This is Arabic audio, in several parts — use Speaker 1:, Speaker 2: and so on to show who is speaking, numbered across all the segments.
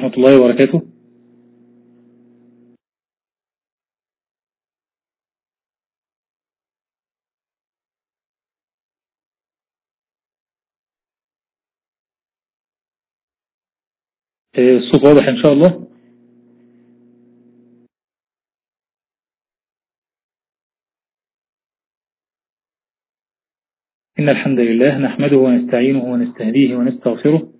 Speaker 1: ورحمة الله وبركاته. الصوت واضح إن شاء الله. إن الحمد لله نحمده ونستعينه ونستهديه ونستغفره.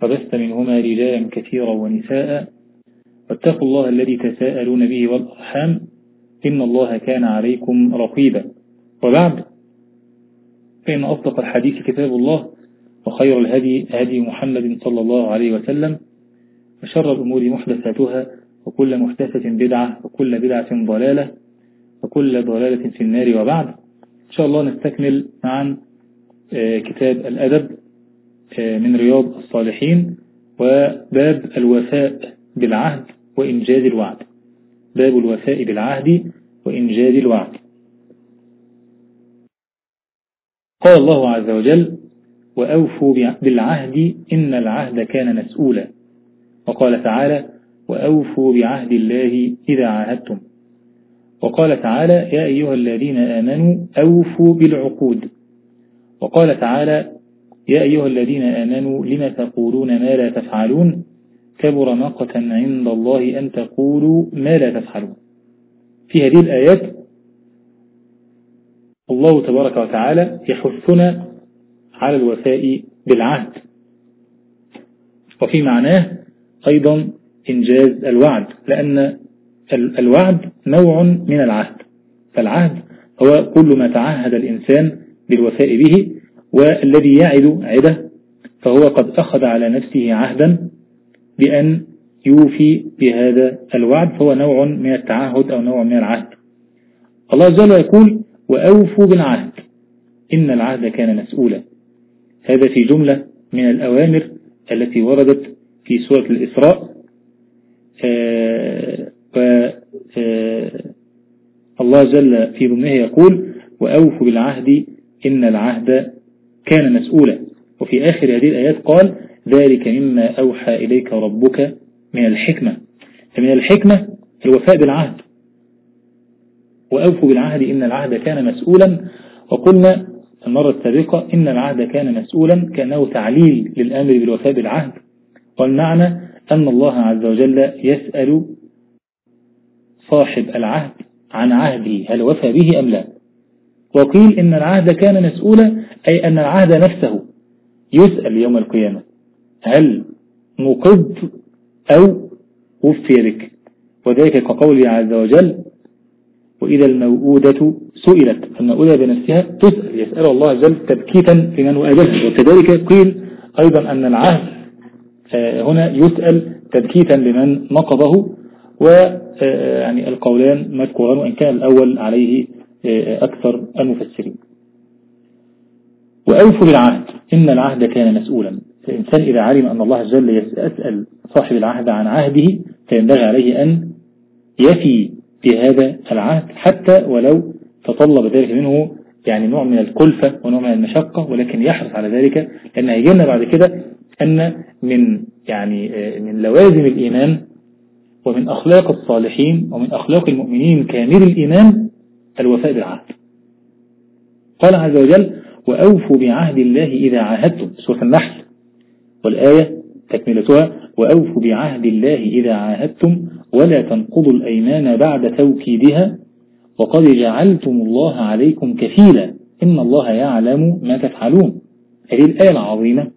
Speaker 1: فبث منهما رجالا كثيرا ونساء. واتقوا الله الذي تساءلون به والأرحام. إن الله كان عليكم رقيبا. وبعد فإن أصدق الحديث كتاب الله وخير الهدي هدي محمد صلى الله عليه وسلم وشر الأمور محدثاتها وكل محدثة بدعة وكل بدعة ضلالة وكل ضلالة في النار. وبعد إن شاء الله نستكمل معا كتاب الأدب. من رياض الصالحين وباب الوفاء بالعهد وإنجاز الوعد. باب الوفاء بالعهد وإنجاز الوعد. قال الله عز وجل وأوفوا بالعهد إن العهد كان مسؤولا. وقال تعالى وأوفوا بعهد الله إذا عاهدتم. وقال تعالى يا أيها الذين آمنوا أوفوا بالعقود. وقال تعالى يا أيها الذين آمنوا لم تقولون ما لا تفعلون؟ كبر مقتا عند الله أن تقولوا ما لا تفعلون. في هذه الآيات الله تبارك وتعالى يحثنا على الوفاء بالعهد. وفي معناه أيضا إنجاز الوعد لأن الوعد نوع من العهد. فالعهد هو كل ما تعهد الإنسان بالوفاء به والذي يعد عده فهو قد أخذ على نفسه عهدا بأن يوفي بهذا الوعد فهو نوع من التعهد أو نوع من العهد. الله جل يقول وأوفوا بالعهد إن العهد كان مسؤولا. هذا في جملة من الأوامر التي وردت في سورة الإسراء. الله جل في ضمنه يقول وأوفوا بالعهد إن العهد كان مسؤولا. وفي آخر هذه الآيات قال ذلك مما أوحى إليك ربك من الحكمة. فمن الحكمة الوفاء بالعهد. وأوفوا بالعهد إن العهد كان مسؤولا. وقلنا المرة السابقة إن العهد كان مسؤولا كأنه تعليل للأمر بالوفاء بالعهد. والمعنى أن الله عز وجل يسأل صاحب العهد عن عهده هل وفى به أم لا؟ وقيل إن العهد كان مسؤولا. أي أن العهد نفسه يسأل يوم القيامة هل نقض أو وفي بك وذلك كقوله عز وجل وإذا الموؤودة سئلت الموؤودة بنفسها تسأل يسأل الله عز وجل تبكيتا لمن وأجلها. وكذلك قيل أيضا أن العهد هنا يسأل تبكيتا لمن نقضه. ويعني القولان مذكوران وإن كان الأول عليه أكثر المفسرين. وأوفوا بالعهد. إن العهد كان مسؤولا. فالإنسان إذا علم أن الله جل يسأل صاحب العهد عن عهده فينبغي عليه أن يفي بهذا العهد حتى ولو تطلب ذلك منه يعني نوع من الكلفة ونوع من المشقة ولكن يحرص على ذلك لأن هيجينا بعد كده أن من يعني من لوازم الإيمان ومن أخلاق الصالحين ومن أخلاق المؤمنين كامل الإيمان الوفاء بالعهد. قال عز وجل وأوفوا بعهد الله إذا عاهدتم. سورة النحل والآية تكملتها. وأوفوا بعهد الله إذا عاهدتم ولا تنقضوا الأيمان بعد توكيدها. وقد جعلتم الله عليكم كفيلا. إن الله يعلم ما تفعلون. هذه الآية العظيمة.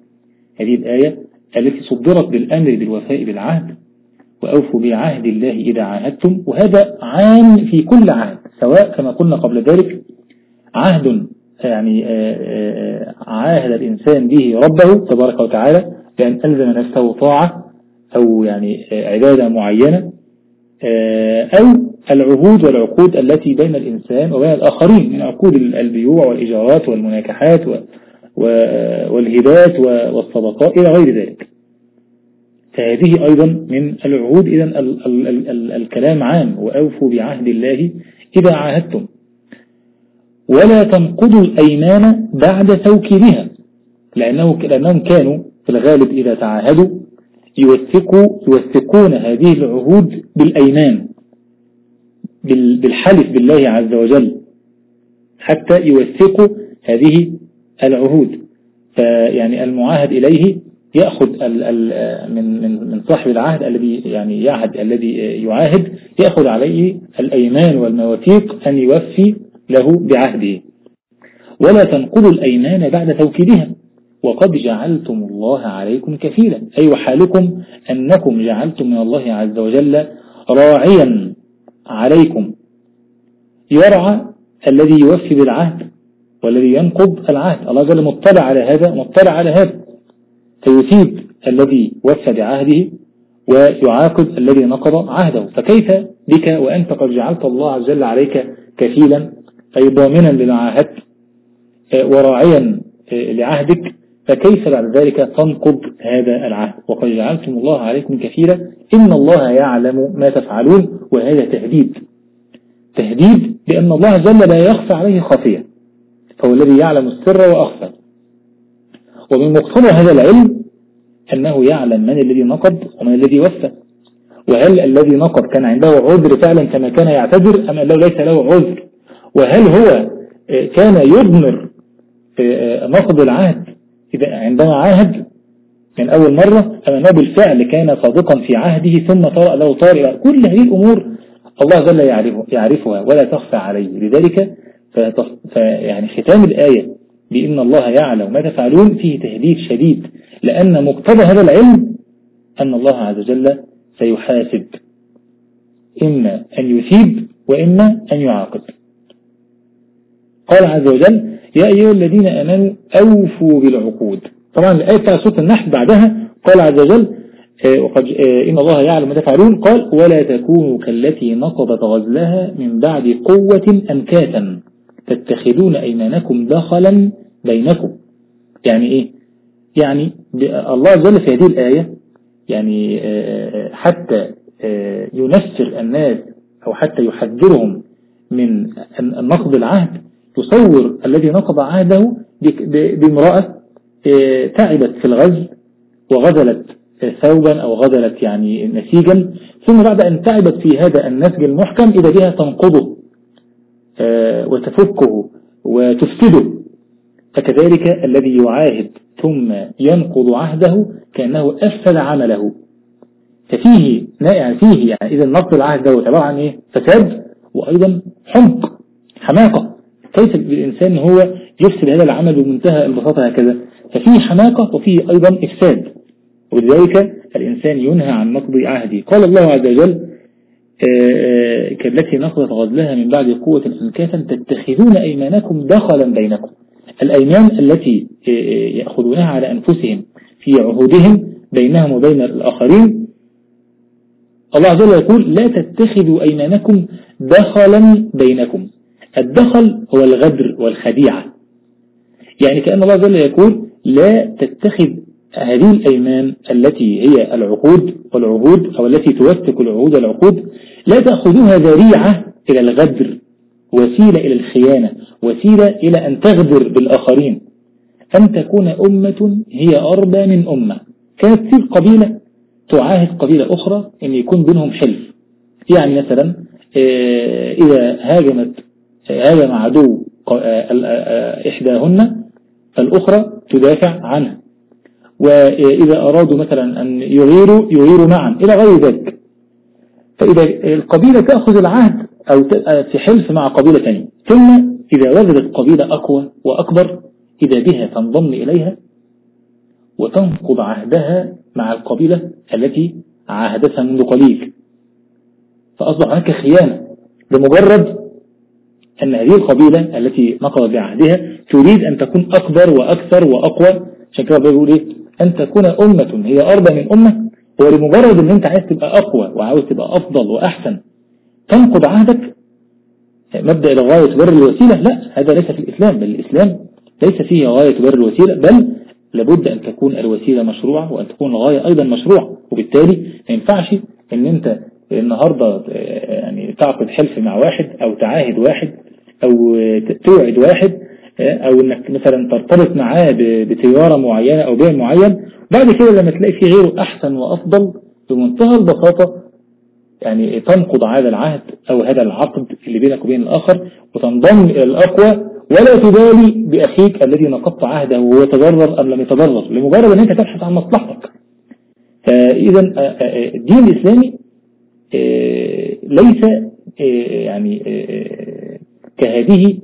Speaker 1: هذه الآية التي صدرت بالأمر بالوفاء بالعهد. وأوفوا بعهد الله إذا عاهدتم. وهذا عام في كل عهد سواء كما قلنا قبل ذلك عهد يعني عاهد الإنسان به ربه تبارك وتعالى بأن ألزم نفسه طاعة أو يعني عبادة معينة أو العهود والعقود التي بين الإنسان وبين الآخرين من عقود البيوع والإجارات والمناكحات والهبات والصدقاء إلى غير ذلك. فهذه أيضا من العهود إذا الكلام عام وأوفوا بعهد الله إذا عاهدتم. ولا تنقضوا الأيمان بعد توكيدها لأنه لأنهم كانوا في الغالب إذا تعاهدوا يوثقوا يوثقون هذه العهود بالأيمان بالحلف بالله عز وجل حتى يوثقوا هذه العهود. فيعني المعاهد إليه يأخذ من من من صاحب العهد الذي يعني يعهد الذي يعاهد يأخذ عليه الأيمان والمواثيق أن يوفي له بعهده. ولا تنقضوا الأيمان بعد توكيدها وقد جعلتم الله عليكم كفيلا. أي وحالكم أنكم جعلتم من الله عز وجل راعيا عليكم. يرعى الذي يوفي بالعهد والذي ينقض العهد. الله جل مطلع على هذا مطلع على هذا. فيثيب الذي وفى بعهده ويعاقب الذي نقض عهده. فكيف بك وأنت قد جعلت الله عز وجل عليك كفيلا؟ أي ضامنا لما عاهدت وراعيا لعهدك فكيف بعد ذلك تنقض هذا العهد؟ وقد جعلتم الله عليكم كثيرا إن الله يعلم ما تفعلون وهذا تهديد. تهديد لأن الله جل لا يخفى عليه خفية فهو الذي يعلم السر وأخفى. ومن مقتضى هذا العلم أنه يعلم من الذي نقض ومن الذي وفى. وهل الذي نقض كان عنده عذر فعلا كما كان يعتذر أم أنه ليس له عذر؟ وهل هو كان يضمر نقض العهد؟ إذا عندما عاهد من أول مرة أم أنه بالفعل كان صادقا في عهده ثم طرأ له طارئ كل هذه الأمور الله جل يعرفها ولا تخفى عليه. لذلك فيعني ختام الآية بإن الله يعلم ما تفعلون فيه تهديد شديد لأن مقتضى هذا العلم أن الله عز وجل سيحاسب إما أن يثيب وإما أن يعاقب. قال عز وجل يا أيها الذين أمنوا أوفوا بالعقود. طبعا الآية بتاع سورة النحل بعدها قال عز وجل آه، وقد آه، إن الله يعلم ما تفعلون. قال ولا تكونوا كالتي نقضت غزلها من بعد قوة أنكاتا. تتخذون أيمانكم دخلا بينكم. يعني إيه؟ يعني الله عز وجل في هذه الآية يعني آه، حتى ينفر الناس أو حتى يحذرهم من نقض العهد تصور الذي نقض عهده بامرأة تعبت في الغزل وغزلت ثوبا أو غزلت يعني نسيجا ثم بعد أن تعبت في هذا النسج المحكم إذا بها تنقضه آه، وتفكه وتفسده. فكذلك الذي يعاهد ثم ينقض عهده كأنه أفسد عمله. ففيه يعني فيه يعني إذا نقض العهد ده عبارة عن إيه؟ فساد وأيضا حمق حماقة. كيف الإنسان هو يفسد هذا العمل بمنتهى البساطة هكذا. ففيه حماقة وفيه أيضا إفساد. ولذلك الإنسان ينهى عن نقض عهده. قال الله عز وجل آه، آه، كالتي نقضت غزلها من بعد قوة أنكاثا تتخذون أيمانكم دخلا بينكم. الأيمان التي آه، يأخذونها على أنفسهم في عهودهم بينهم وبين الآخرين. الله عز وجل يقول لا تتخذوا أيمانكم دخلا بينكم. الدخل هو الغدر والخديعة. يعني كأن الله وجل يقول لا تتخذ هذه الأيمان التي هي العقود والعهود أو التي توثق العهود والعقود لا تأخذوها ذريعة إلى الغدر وسيلة إلى الخيانة وسيلة إلى أن تغدر بالآخرين. أن تكون أمة هي أربى من أمة. كانت تصير قبيلة تعاهد قبيلة أخرى أن يكون بينهم حلف. يعني مثلا آه، إذا هاجمت هاجم عدو آه، آه، إحداهن فالأخرى تدافع عنها. وإذا أرادوا مثلا أن يغيروا يغيروا معا إلى غير ذلك. فإذا القبيلة تأخذ العهد أو في حلف مع قبيلة ثانية ثم إذا وجدت قبيلة أقوى وأكبر إذا بها تنضم إليها وتنقض عهدها مع القبيلة التي عاهدتها منذ قليل. فأصبح هناك خيانة. بمجرد أن هذه القبيلة التي نقضت بعهدها تريد أن تكون أكبر وأكثر وأقوى. عشان كده بيقول إيه؟ أن تكون أمة هي أربى من أمة هو لمجرد إن أنت عايز تبقى أقوى وعاوز تبقى أفضل وأحسن تنقض عهدك مبدأ الغاية تبرر الوسيلة. لا هذا ليس في الإسلام بل الإسلام ليس فيه غاية تبرر الوسيلة بل لابد أن تكون الوسيلة مشروعة وأن تكون الغاية أيضا مشروعة. وبالتالي ما ينفعش أن أنت النهاردة يعني تعقد حلف مع واحد أو تعاهد واحد أو توعد واحد أو أنك مثلا ترتبط معاه بتجارة معينة أو بيع معين بعد كده لما تلاقي فيه غيره أحسن وأفضل بمنتهى البساطة يعني تنقض هذا العهد أو هذا العقد اللي بينك وبين الآخر وتنضم إلى الأقوى ولا تبالي بأخيك الذي نقضت عهده وهو تضرر أم لم يتضرر لمجرد أن أنت تبحث عن مصلحتك. فإذا الدين الإسلامي ليس يعني كهذه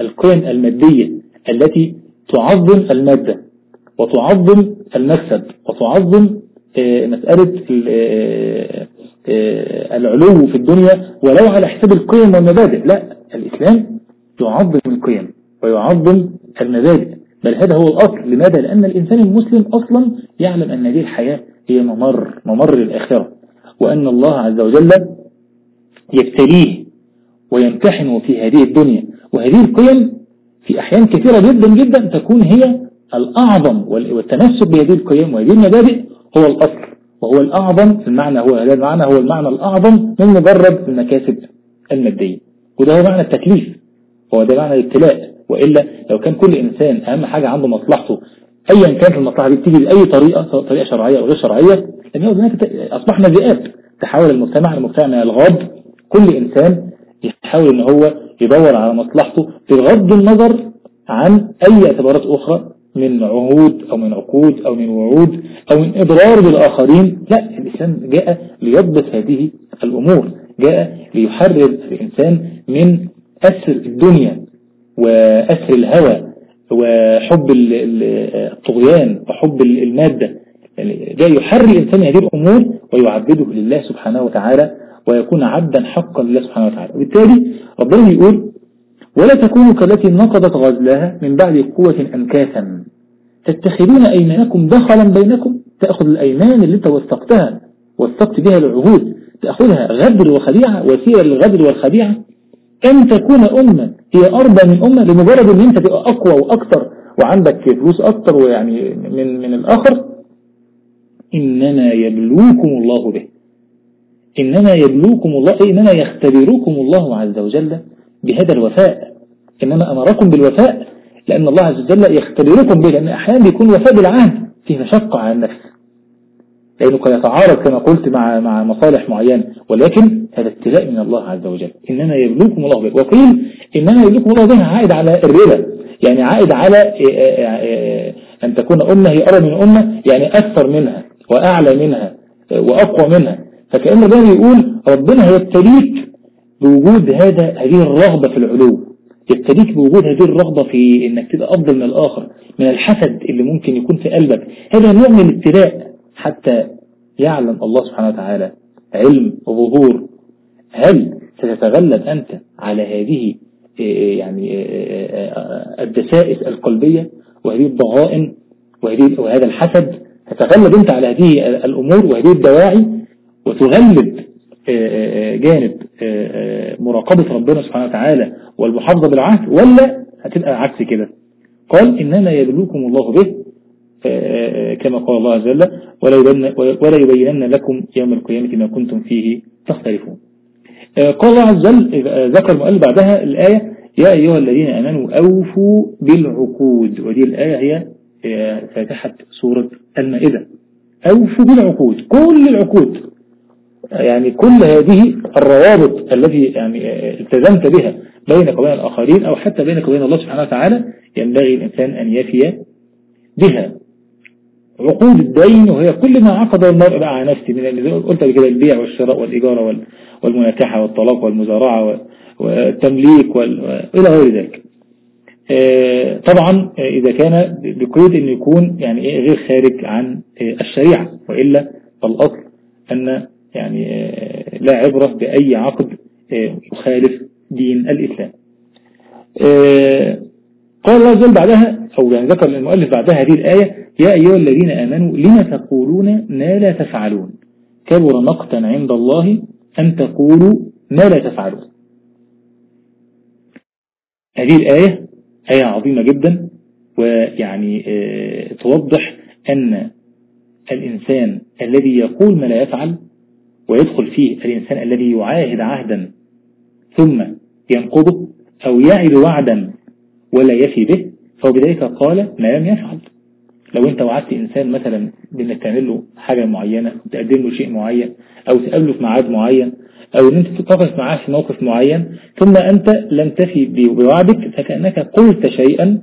Speaker 1: القيم المادية التي تعظم المادة وتعظم المكسب وتعظم مسألة العلو في الدنيا ولو على حساب القيم والمبادئ لا الإسلام يعظم القيم ويعظم المبادئ بل هذا هو الأصل لماذا؟ لأن الإنسان المسلم أصلا يعلم أن هذه الحياة هي ممر ممر للآخرة وأن الله عز وجل يبتليه ويمتحنه في هذه الدنيا. وهذه القيم في أحيان كثيرة جدا جدا تكون هي الأعظم والتمسك بهذه القيم وهذه المبادئ هو الأصل. وهو الأعظم في المعنى هو هذا المعنى هو المعنى الأعظم من مجرد المكاسب المادية. وده هو معنى التكليف. هو ده معنى الابتلاء. وإلا لو كان كل إنسان أهم حاجة عنده مصلحته أيا كانت المصلحة دي بتيجي بأي طريقة سواء طريقة شرعية أو غير شرعية أصبحنا ذئاب. تحول المجتمع لمجتمع من الغاب. كل إنسان يحاول أن هو يدور على مصلحته بغض النظر عن أي اعتبارات أخرى من عهود أو من عقود أو من وعود أو من إضرار بالآخرين لا الإسلام جاء ليضبط هذه الأمور جاء ليحرر الإنسان من أسر الدنيا وأسر الهوى وحب الطغيان وحب المادة. يعني جاء يحرر الإنسان هذه الأمور ويعبده لله سبحانه وتعالى ويكون عبدا حقا لله سبحانه وتعالى. وبالتالي ربنا يقول ولا تكونوا كالتي نقضت غزلها من بعد قوة أنكاثا. تتخذون أيمانكم دخلا بينكم تأخذ الأيمان اللي انت وثقتها وثقت بها العهود تأخذها غدر وخديعة وسيلة للغدر والخديعة. أن تكون أمة هي أربى من أمة لمجرد أن أنت تبقى أقوى وأكثر وعندك فلوس أكثر ويعني من من الآخر إنما يبلوكم الله به. إنما يبلوكم الله إنما يختبركم الله عز وجل بهذا الوفاء. إنما أمركم بالوفاء لأن الله عز وجل يختبركم به لأن أحيانا بيكون وفاء بالعهد فيه مشقة على النفس. لأنه يتعارض كما قلت مع مع مصالح معينة. ولكن هذا ابتلاء من الله عز وجل. إنما يبلوكم الله به. وقيل إنما يبلوكم الله به عائد على الربا. يعني عائد على أن تكون أمة هي أرى من أمة يعني أكثر منها وأعلى منها وأقوى منها. فكأن الله يقول ربنا هيبتليك بوجود هذا هذه الرغبة في العلو. يبتليك بوجود هذه الرغبة في إنك تبقى أفضل من الآخر من الحسد اللي ممكن يكون في قلبك. هذا نوع من الابتلاء حتى يعلم الله سبحانه وتعالى. علم وظهور هل ستتغلب أنت على هذه يعني الدسائس القلبية وهذه الضغائن وهذا الحسد؟ تتغلب أنت على هذه الأمور وهذه الدواعي؟ وتغلب جانب مراقبة ربنا سبحانه وتعالى والمحافظة بالعهد ولا هتبقى عكس كده؟ قال إنما يبلوكم الله به كما قال الله عز وجل ولا يبينن لكم يوم القيامة ما كنتم فيه تختلفون. قال الله عز وجل ذكر المؤلف بعدها الآية يا أيها الذين أمنوا أوفوا بالعقود. ودي الآية هي فاتحة سورة المائدة. أوفوا بالعقود كل العقود. يعني كل هذه الروابط التي يعني التزمت بها بينك وبين الآخرين أو حتى بينك وبين الله سبحانه وتعالى ينبغي الإنسان أن يفي بها. عقود الدين وهي كل ما عقد المرء على نفسه من قلت كده البيع والشراء والإجارة والمناكحة والطلاق والمزارعة والتمليك وإلى غير ذلك. طبعا إذا كان بقيد أن يكون يعني غير خارج عن الشريعة وإلا فالأصل أن يعني لا عبرة بأي عقد يخالف دين الإسلام. قال الله جل بعدها أو يعني ذكر المؤلف بعدها هذه الآية يا أيها الذين آمنوا لما تقولون ما لا تفعلون؟ كبر مقتا عند الله أن تقولوا ما لا تفعلون. هذه الآية آية عظيمة جدا ويعني آه، توضح أن الإنسان الذي يقول ما لا يفعل ويدخل فيه الإنسان الذي يعاهد عهدا ثم ينقضه أو يعد وعدا ولا يفي به فهو بذلك قال ما لم يفعل. لو أنت وعدت إنسان مثلا بأنك تعمل له حاجة معينة تقدم له شيء معين أو تقابله في ميعاد معين أو إن أنت تتفق معاه في موقف معين ثم أنت لم تفي بوعدك فكأنك قلت شيئا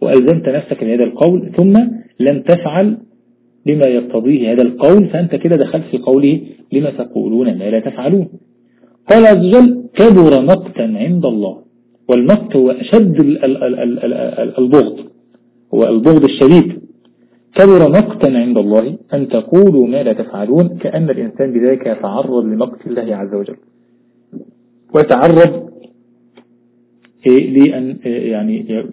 Speaker 1: وألزمت نفسك بهذا القول ثم لم تفعل بما يقتضيه هذا القول فأنت كده دخلت في قوله لما تقولون ما لا تفعلون. قال عز وجل كبر مقتا عند الله والمقت هو أشد البغض هو البغض الشديد. كبر مقتا عند الله أن تقولوا ما لا تفعلون كأن الإنسان بذلك يتعرض لمقت الله عز وجل. ويتعرض لأن يعني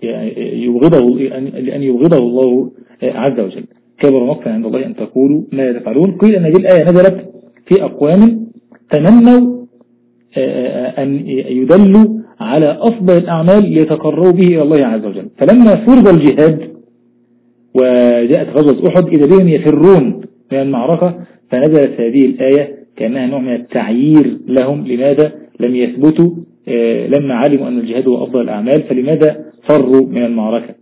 Speaker 1: يبغضه لأن يبغضه الله عز وجل. كبر مقتا عند الله أن تقولوا ما لا تفعلون قيل أن هذه الآية نزلت في أقوام تمنوا أن يدلوا على أفضل الأعمال ليتقربوا به إلى الله عز وجل. فلما فرض الجهاد وجاءت غزوة أحد إذا بهم يفرون من المعركة فنزلت هذه الآية كأنها نوع من التعيير لهم لماذا لم يثبتوا آه، لما علموا أن الجهاد هو أفضل الأعمال فلماذا فروا من المعركة؟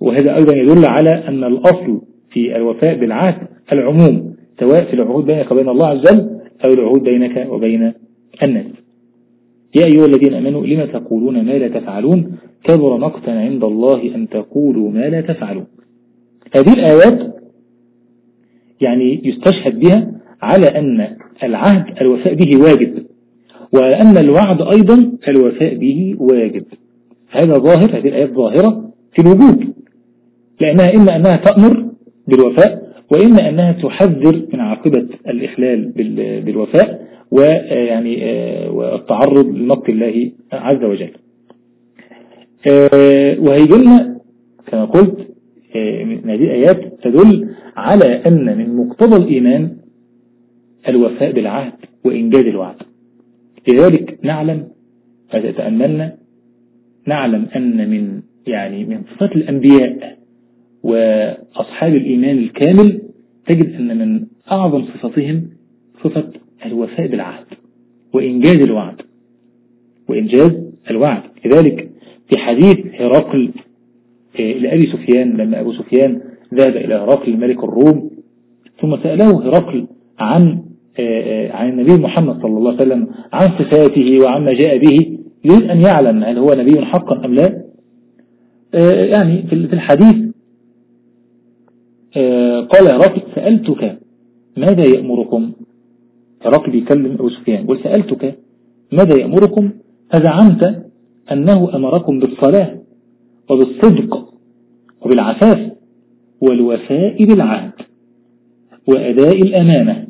Speaker 1: وهذا أيضا يدل على أن الأصل في الوفاء بالعهد العموم سواء في العهود بينك وبين الله عز وجل أو العهود بينك وبين الناس. يا أيها الذين أمنوا لما تقولون ما لا تفعلون؟ كبر مقتا عند الله أن تقولوا ما لا تفعلون. هذه الآيات يعني يستشهد بها على أن العهد الوفاء به واجب وأن الوعد أيضا الوفاء به واجب. هذا ظاهر هذه الآيات ظاهرة في الوجود لأنها إما أنها تأمر بالوفاء وإما أنها تحذر من عاقبة الإخلال بالوفاء ويعني والتعرض لنقط الله عز وجل. وهيجلنا كما قلت من هذه الآيات تدل على أن من مقتضى الإيمان الوفاء بالعهد وإنجاز الوعد. لذلك نعلم إذا تأملنا نعلم أن من يعني من صفات الأنبياء وأصحاب الإيمان الكامل تجد أن من أعظم صفاتهم صفة الوفاء بالعهد وإنجاز الوعد وإنجاز الوعد. لذلك في حديث هرقل آه، لأبي سفيان لما أبو سفيان ذهب إلى هرقل ملك الروم ثم سأله هرقل عن آه، آه، عن النبي محمد صلى الله عليه وسلم عن صفاته وعما جاء به يريد أن يعلم هل هو نبي حقا أم لا؟ يعني في الحديث قال هرقل سألتك ماذا يأمركم؟ هرقل بيكلم أبو سفيان وسألتك ماذا يأمركم؟ فزعمت أنه أمركم بالصلاة وبالصدق وبالعفاف والوفاء بالعهد وأداء الأمانة.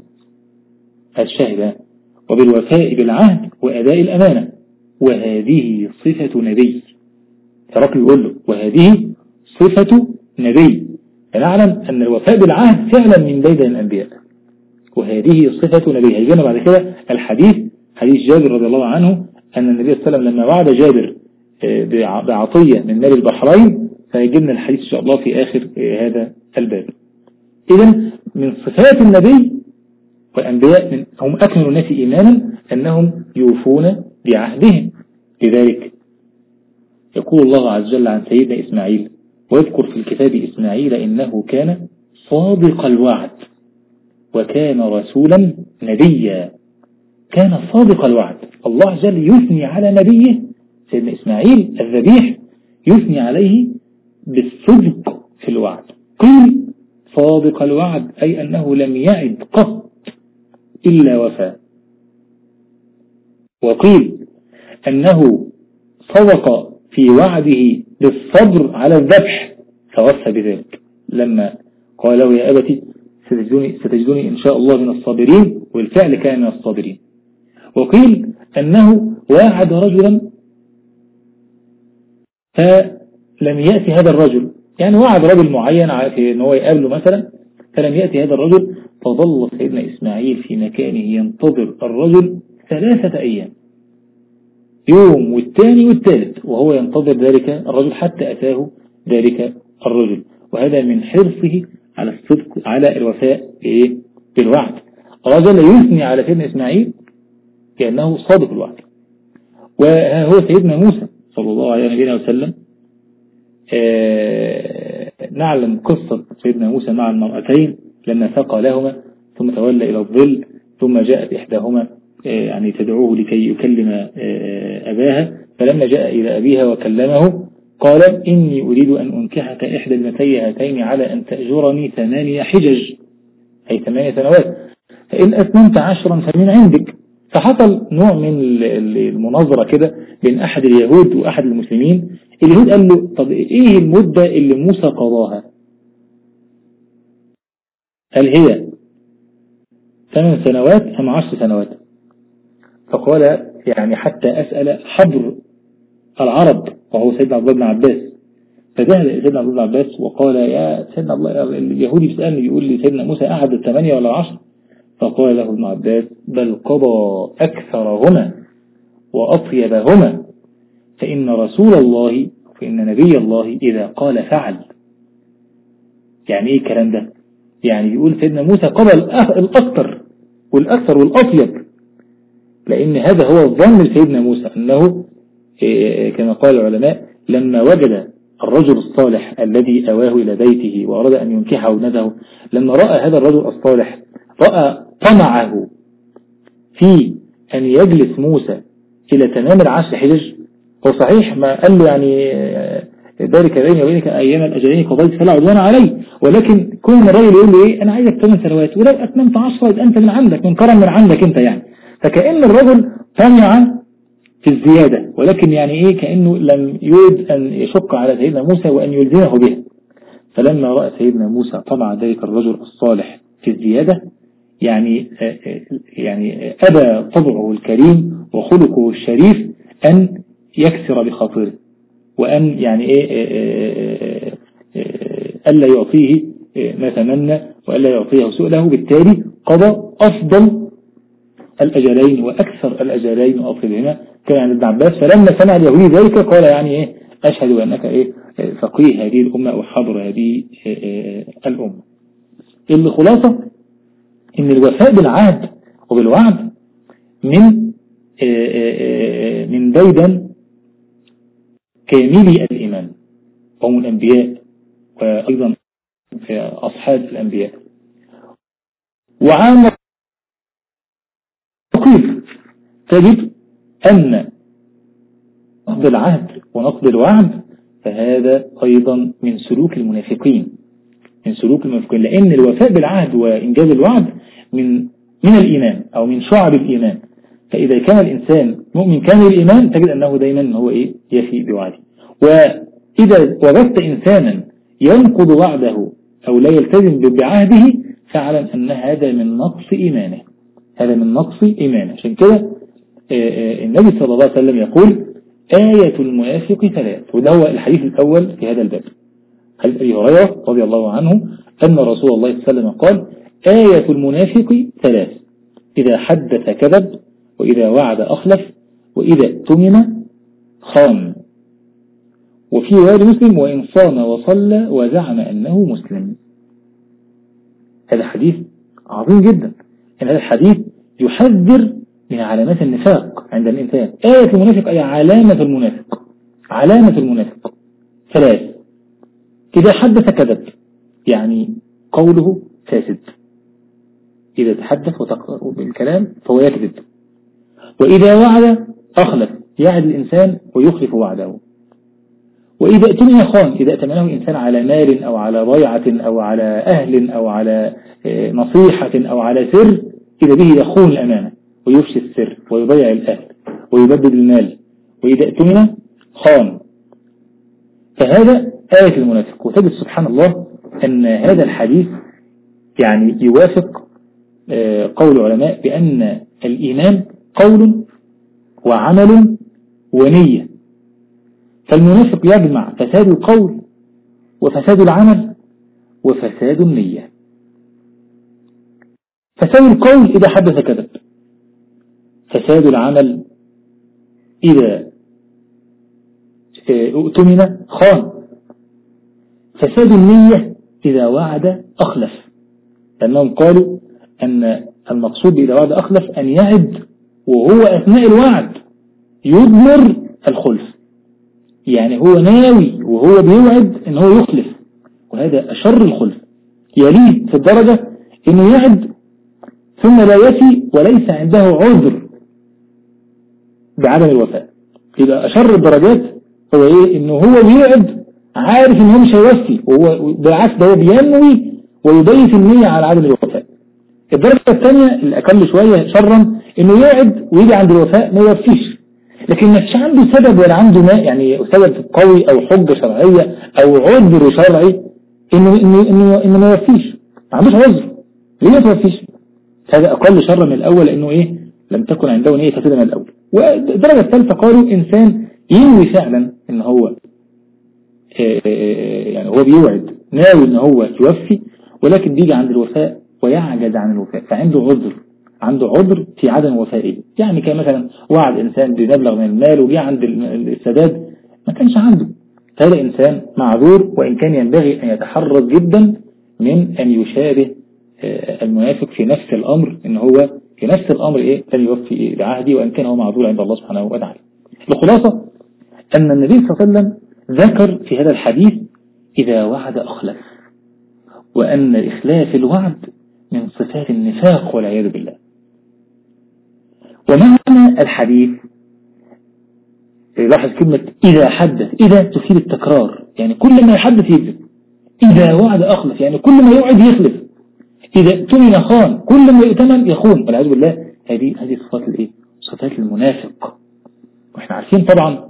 Speaker 1: الشهدة وبالوفاء بالعهد وأداء الأمانة. وهذه صفة نبي. هرقل يقول له وهذه صفة نبي. فنعلم أن الوفاء بالعهد فعلا من بين الأنبياء. وهذه صفة نبي هيجينا بعد كده الحديث حديث جابر رضي الله عنه أن النبي صلى الله عليه وسلم لما وعد جابر آه، بعطية من مال البحرين فيجينا الحديث إن شاء الله في آخر آه، هذا الباب. إذا من صفات النبي والأنبياء من هم أكمل الناس إيمانا أنهم يوفون بعهدهم. لذلك يقول الله عز وجل عن سيدنا إسماعيل واذكر في الكتاب إسماعيل إنه كان صادق الوعد وكان رسولا نبيا. كان صادق الوعد. الله وجل يثني على نبيه سيدنا إسماعيل الذبيح يثني عليه بالصدق في الوعد. قيل صادق الوعد أي أنه لم يعد قط إلا وفاء. وقيل أنه صدق في وعده بالصبر على الذبح. فوفى بذلك. لما قال له يا أبتي ستجدوني, ستجدوني إن شاء الله من الصابرين والفعل كان من الصابرين. وقيل أنه واعد رجلا فلم يأتي هذا الرجل. يعني وعد رجل معين في إن هو يقابله مثلا فلم يأتي هذا الرجل فظل سيدنا إسماعيل في مكانه ينتظر الرجل ثلاثة أيام. يوم والثاني والثالث وهو ينتظر ذلك الرجل حتى أتاه ذلك الرجل. وهذا من حرصه على الصدق على الوفاء بالوعد. رجل يثني على سيدنا إسماعيل كأنه صادق الوعد. وها هو سيدنا موسى صلى الله عليه وسلم آه، نعلم قصة سيدنا موسى مع المرأتين لما سقى لهما ثم تولى إلى الظل ثم جاءت إحداهما يعني تدعوه لكي يكلم آه، أباها. فلما جاء إلى أبيها وكلمه قال إني أريد أن أنكحك إحدى المتي هاتين على أن تأجرني ثمانية حجج أي ثمانية سنوات. فإن أتممت عشرا فمن عندك. فحصل نوع من المناظرة كده بين أحد اليهود وأحد المسلمين. اليهود قال له طب إيه المدة اللي موسى قضاها؟ هل هي ثمان سنوات أم عشر سنوات؟ فقال يعني حتى أسأل حبر العرب وهو سيدنا عبد الله بن عباس. فذهب إلى سيدنا عبد الله بن عباس وقال يا سيدنا الله اليهودي بيسألني بيقول لي سيدنا موسى أحد الثمانية ولا العشر؟ فقال له ابن عباس بل قضى أكثرهما وأطيبهما فإن رسول الله فإن نبي الله إذا قال فعل. يعني إيه الكلام ده؟ يعني يقول سيدنا موسى قضى الأكثر والأكثر والأطيب. لأن هذا هو الظن لسيدنا موسى أنه إيه، كما قال العلماء لما وجد الرجل الصالح الذي أواه إلى بيته وأراد أن ينكحه ابنته لما رأى هذا الرجل الصالح رأى طمعه في أن يجلس موسى إلى تمام العشر حجج هو صحيح ما قال له يعني ذلك بيني وبينك أيام الأجلين قضيت فلا عدوان علي ولكن كل الرجل يقول له إيه أنا عايزك ثمان سنوات ولو أتممت عشرة يبقى أنت من عندك من كرم من عندك أنت يعني. فكأن الرجل طمع في الزيادة ولكن يعني إيه؟ كأنه لم يريد أن يشق على سيدنا موسى وأن يلزمه به فلما رأى سيدنا موسى طمع ذلك الرجل الصالح في الزيادة يعني يعني أبى طبعه الكريم وخلقه الشريف أن يكسر بخاطره وأن يعني إيه ألا يعطيه ما تمنى وألا يعطيه سؤله بالتالي قضى أفضل الأجلين وأكثر الأجلين وأفضلهما كان ابن عباس فلما سمع اليهودي ذلك قال يعني إيه؟ أشهد أنك إيه؟ فقيه هذه الأمة وحضر هذه الأمة. الخلاصة إن الوفاء بالعهد وبالوعد من من ديدا كاملي الإيمان هم الأنبياء وأيضا أصحاب الأنبياء. وعام تجد أن نقض العهد ونقض الوعد فهذا أيضا من سلوك المنافقين من سلوك المنافقين لأن الوفاء بالعهد وإنجاز الوعد من من الإيمان أو من شعب الإيمان. فإذا كان الإنسان مؤمن كامل الإيمان تجد أنه دايما هو إيه؟ يفي بوعده. وإذا وجدت إنسانا ينقض وعده أو لا يلتزم بعهده فاعلم أن هذا من نقص إيمانه. هذا من نقص إيمانه. عشان كده النبي صلى الله عليه وسلم يقول آية المنافق ثلاث وده هو الحديث الأول في هذا الباب. حديث أبي هريرة رضي الله عنه أن رسول الله صلى الله عليه وسلم قال آية المنافق ثلاث إذا حدث كذب وإذا وعد أخلف وإذا اؤتمن خان. وفي رواية مسلم وإن صام وصلى وزعم أنه مسلم. هذا حديث عظيم جدا. إن هذا الحديث يحذر من علامات النفاق عند الإنسان. آية المنافق أي علامة المنافق. علامة المنافق. ثلاث. إذا حدث كذب يعني قوله فاسد. إذا تحدث وتقرأ بالكلام فهو يكذب. وإذا وعد أخلف يعد الإنسان ويخلف وعده. وإذا ائتمن خان إذا ائتمنه إنسان على مال أو على ضيعة أو على أهل أو على آه، نصيحة أو على سر إذا به يخون الأمانة. ويفشي السر ويضيع الأهل ويبدد المال وإذا ائتمن خان. فهذا آية المنافق. وتجد سبحان الله أن هذا الحديث يعني يوافق آه، قول العلماء بأن الإيمان قول وعمل ونية. فالمنافق يجمع فساد القول وفساد العمل وفساد النية. فساد القول إذا حدث كذب فساد العمل إذا اؤتمن خان. فساد النية إذا وعد أخلف. لأنهم قالوا أن المقصود إذا وعد أخلف أن يعد وهو أثناء الوعد يضمر الخلف. يعني هو ناوي وهو بيوعد أن هو يخلف وهذا أشر الخلف. يليه في الدرجة أنه يعد ثم لا يفي وليس عنده عذر. بعدم الوفاء. إذا أشر الدرجات هو إيه؟ إنه هو بيعد عارف إن هو مش هيوفي وهو بالعكس ده هو بينوي ويبيت النية على عدم الوفاء. الدرجة الثانية الأقل شوية شرا إنه يعد ويجي عند الوفاء ما يوفيش. لكن مش عنده سبب ولا عنده ما يعني سبب قوي أو حجة شرعية أو عذر شرعي إنه إنه إنه, إنه ما يوفيش. ما عندوش عذر. ليه ما توفيش؟ هذا أقل شرا من الأول إنه إيه؟ لم تكن عنده نية فاسدة من الأول. والدرجة الثالثة قالوا إنسان ينوي فعلا إن هو آه، آه، يعني هو بيوعد ناوي إن هو يوفي ولكن بيجي عند الوفاء ويعجز عن الوفاء. فعنده عذر عنده عذر في عدم وفائه. يعني كان مثلا وعد إنسان بمبلغ من المال وجاء عند السداد ما كانش عنده. هذا إنسان معذور وإن كان ينبغي أن يتحرز جدا من أن يشابه آه، المنافق في نفس الأمر إن هو في نفس الأمر إيه؟ لن يوفي بعهدي وإن كان هو معذور عند الله سبحانه وتعالى. الخلاصة أن النبي صلى الله عليه وسلم ذكر في هذا الحديث إذا وعد أخلف وأن إخلاف الوعد من صفات النفاق والعياذ بالله. ومعنى الحديث لاحظ كلمة إذا حدث إذا تفيد التكرار. يعني كل ما يحدث يكذب. إذا وعد أخلف يعني كل ما يوعد يخلف. إذا اؤتمن خان كل ما يؤتمن يخون. والعياذ بالله هذه هذه صفات الإيه؟ صفات المنافق. وإحنا عارفين طبعا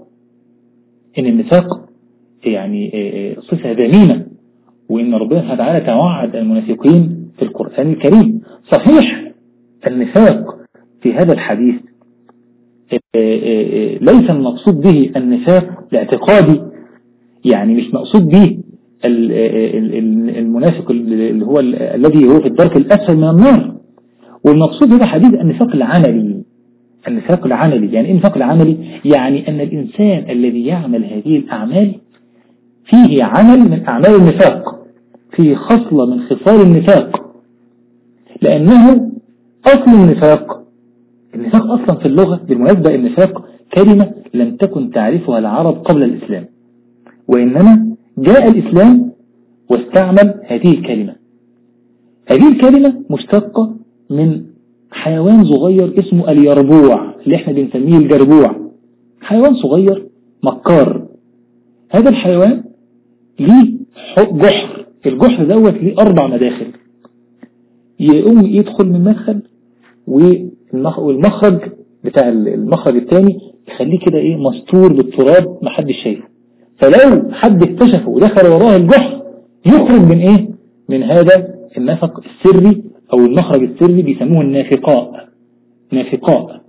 Speaker 1: إن النفاق يعني آه، آه، صفة ذميمة وإن ربنا وتعالى توعد المنافقين في القرآن الكريم. صحيح النفاق في هذا الحديث آه، ليس المقصود به النفاق الاعتقادي يعني مش مقصود به المنافق اللي هو الذي هو في الدرك الأسفل من النار. والمقصود هذا حديث النفاق العملي. النفاق العملي يعني إيه النفاق العملي؟ يعني أن الإنسان الذي يعمل هذه الأعمال فيه عمل من أعمال النفاق فيه خصلة من خصال النفاق. لأنه أصل النفاق. النفاق أصلا في اللغة بالمناسبة النفاق كلمة لم تكن تعرفها العرب قبل الإسلام. وإنما جاء الإسلام واستعمل هذه الكلمة. هذه الكلمة مشتقة من حيوان صغير اسمه اليربوع اللي إحنا بنسميه الجربوع. حيوان صغير مكار. هذا الحيوان ليه جحر. الجحر دوت ليه أربع مداخل. يقوم يدخل من مدخل والمخرج بتاع المخرج الثاني يخليه كده إيه مستور بالتراب محدش شايفه. فلو حد اكتشفه ودخل وراه الجحر يخرج من إيه؟ من هذا النفق السري أو المخرج السري بيسموه النافقاء. نافقاء.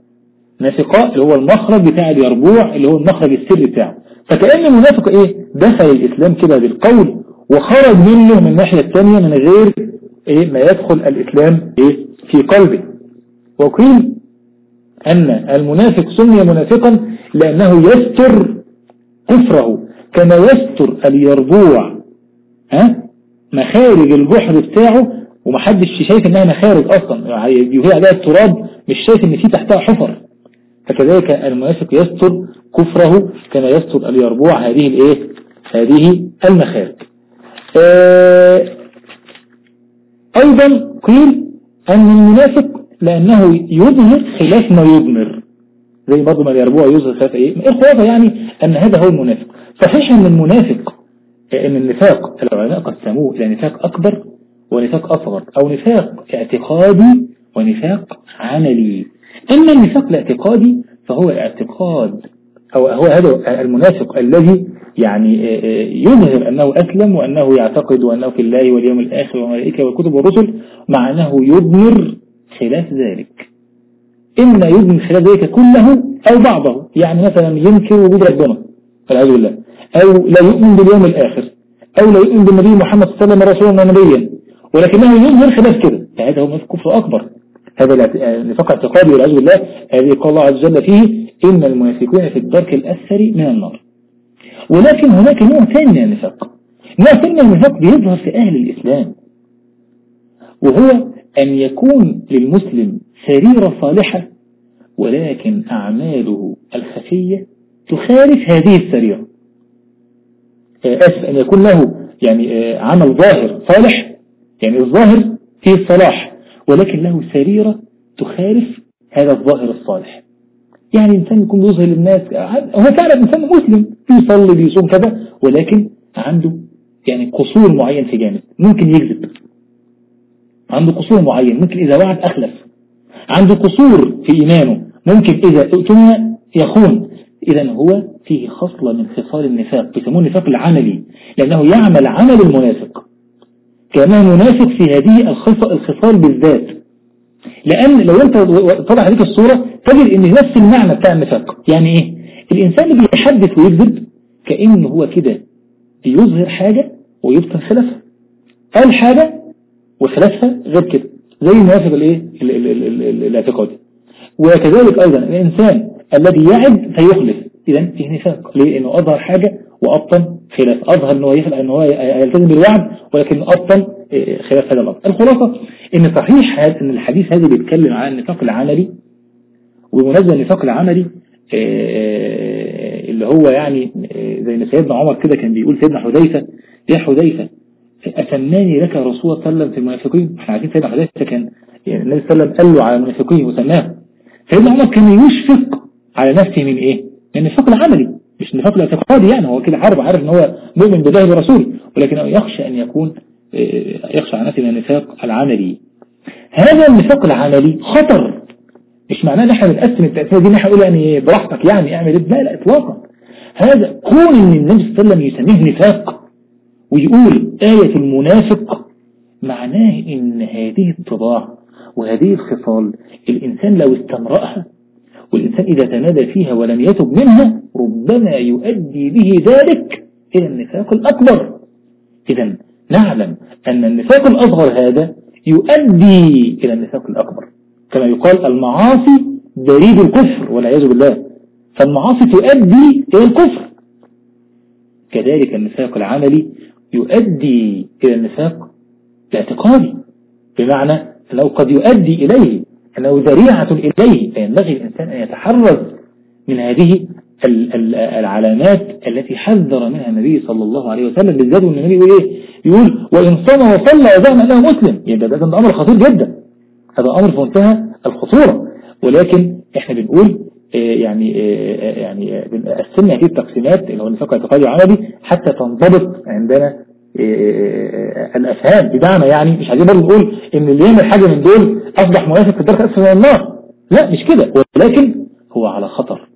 Speaker 1: نافقاء اللي هو المخرج بتاع اليربوع اللي هو المخرج السري بتاعه. فكأن المنافق إيه؟ دخل الإسلام كده بالقول وخرج منه من الناحية الثانية من غير إيه؟ ما يدخل الإسلام إيه؟ في قلبه. وقيل أن المنافق سمي منافقا لأنه يستر كفره. كما يستر اليربوع ها؟ مخارج الجحر بتاعه ومحدش شايف إنها مخارج أصلا. يعني وهي عليها التراب مش شايف إن في تحتها حفر. فكذلك المنافق يستر كفره كما يستر اليربوع هذه الإيه؟ هذه المخارج. آه أيضا قيل أن المنافق لأنه يظهر خلاف ما يضمر. زي برضه ما اليربوع يظهر خلاف إيه؟ الخلاصه يعني أن هذا هو المنافق. صحيح أن المنافق أن النفاق العلماء قسموه إلى نفاق أكبر ونفاق أصغر أو نفاق اعتقادي ونفاق عملي. أما النفاق الاعتقادي فهو اعتقاد أو هو هذا المنافق الذي يعني يظهر أنه أسلم وأنه يعتقد وأنه في الله واليوم الآخر والملائكة والكتب والرسل مع انه يضمر خلاف ذلك. إما يضمر خلاف ذلك كله أو بعضه. يعني مثلا ينكر وجود ربنا والعياذ بالله. أو لا يؤمن باليوم الآخر أو لا يؤمن بالنبي محمد صلى الله عليه وسلم رسولا ونبيا ولكنه يظهر خلاف كده. فهذا هو كفر أكبر. هذا نفاق اعتقادي والعياذ بالله هذه قال الله عز وجل فيه إن المنافقين في الدرك الأسفل من النار. ولكن هناك نوع ثاني من النفاق. نوع ثاني من النفاق بيظهر في أهل الإسلام. وهو أن يكون للمسلم سريرة صالحة ولكن أعماله الخفية تخالف هذه السريرة. آه، أسف أن يكون له يعني آه، عمل ظاهر صالح يعني الظاهر فيه الصلاح ولكن له سريرة تخالف هذا الظاهر الصالح. يعني إنسان يكون يظهر للناس هو فعلا إنسان مسلم بيصلي بيصوم كذا ولكن عنده يعني قصور معين في جانب ممكن يكذب. عنده قصور معين ممكن إذا وعد أخلف. عنده قصور في إيمانه ممكن إذا اؤتمن يخون. إذا هو فيه خصلة من خصال النفاق يسموه النفاق العملي لأنه يعمل عمل المنافق. كأنه منافق في هذه الخصال بالذات. لأن لو أنت طلع عليك الصورة تجد أن نفس المعنى بتاع النفاق. يعني إيه؟ الإنسان اللي بيحدث ويكذب كأنه هو كده بيظهر حاجة ويبطن خلافها. قال حاجة وخلافها غير كده. زي المنافق الإيه؟ الاعتقادي. وكذلك أيضا الإنسان الذي يعد فيخلف. إذا فيه نفاق ليه؟ لأنه أظهر حاجة وأبطن خلاف. أظهر أنه يفعل أنه يلتزم بالوعد ولكن أبطن آه، خلاف هذا الأمر الخلاصة أن صحيح هذا أن الحديث هذا بيتكلم عن النفاق العملي وبمناسبة النفاق العملي آه، آه، اللي هو يعني زي ما سيدنا عمر كده كان بيقول سيدنا حذيفة يا حذيفة أسماني لك رسول الله صلى الله عليه وسلم في المنافقين؟ إحنا عارفين سيدنا حذيفة كان يعني النبي صلى الله عليه وسلم قال له على المنافقين وسماه. سيدنا عمر كان يشفق على نفسه من إيه؟ من النفاق العملي مش النفاق الاعتقادي يعني هو كده عارف عارف إن هو مؤمن بالله ورسوله ولكنه يخشى أن يكون آه، يخشى على نفسه من النفاق العملي. هذا النفاق العملي خطر. مش معناه إن إحنا بنقسم التأثير دي إن إحنا نقول يعني براحتك يعني اعمل إيه؟ لا لا اطلاقا. هذا كون إن النبي صلى الله عليه وسلم يسميه نفاق ويقول آية المنافق معناه إن هذه الطباع وهذه الخصال الإنسان لو استمرأها والإنسان إذا تنادى فيها ولم يتب منها ربما يؤدي به ذلك إلى النفاق الأكبر. إذا نعلم أن النفاق الأصغر هذا يؤدي إلى النفاق الأكبر. كما يقال المعاصي بريد الكفر والعياذ بالله. فالمعاصي تؤدي إلى الكفر. كذلك النفاق العملي يؤدي إلى النفاق الاعتقادي. بمعنى أنه قد يؤدي إليه أنه ذريعة إليه فينبغي الإنسان أن يتحرز من هذه العلامات التي حذر منها النبي صلى الله عليه وسلم بالذات وإن النبي يقول إيه؟ يقول وإن صام وصلى وزعم أنه مسلم. يبقى ده أمر خطير جدا. هذا أمر في منتهى الخطورة. ولكن إحنا بنقول آه، يعني آه، آه، يعني بنقسم هذه التقسيمات اللي هو النفاق الاعتقادي العملي حتى تنضبط عندنا الأفهام بمعنى يعني مش عايزين برضه نقول إن اللي يعمل حاجة من دول أصبح منافق في الدرجة أسفل من النار لا مش كده. ولكن هو على خطر.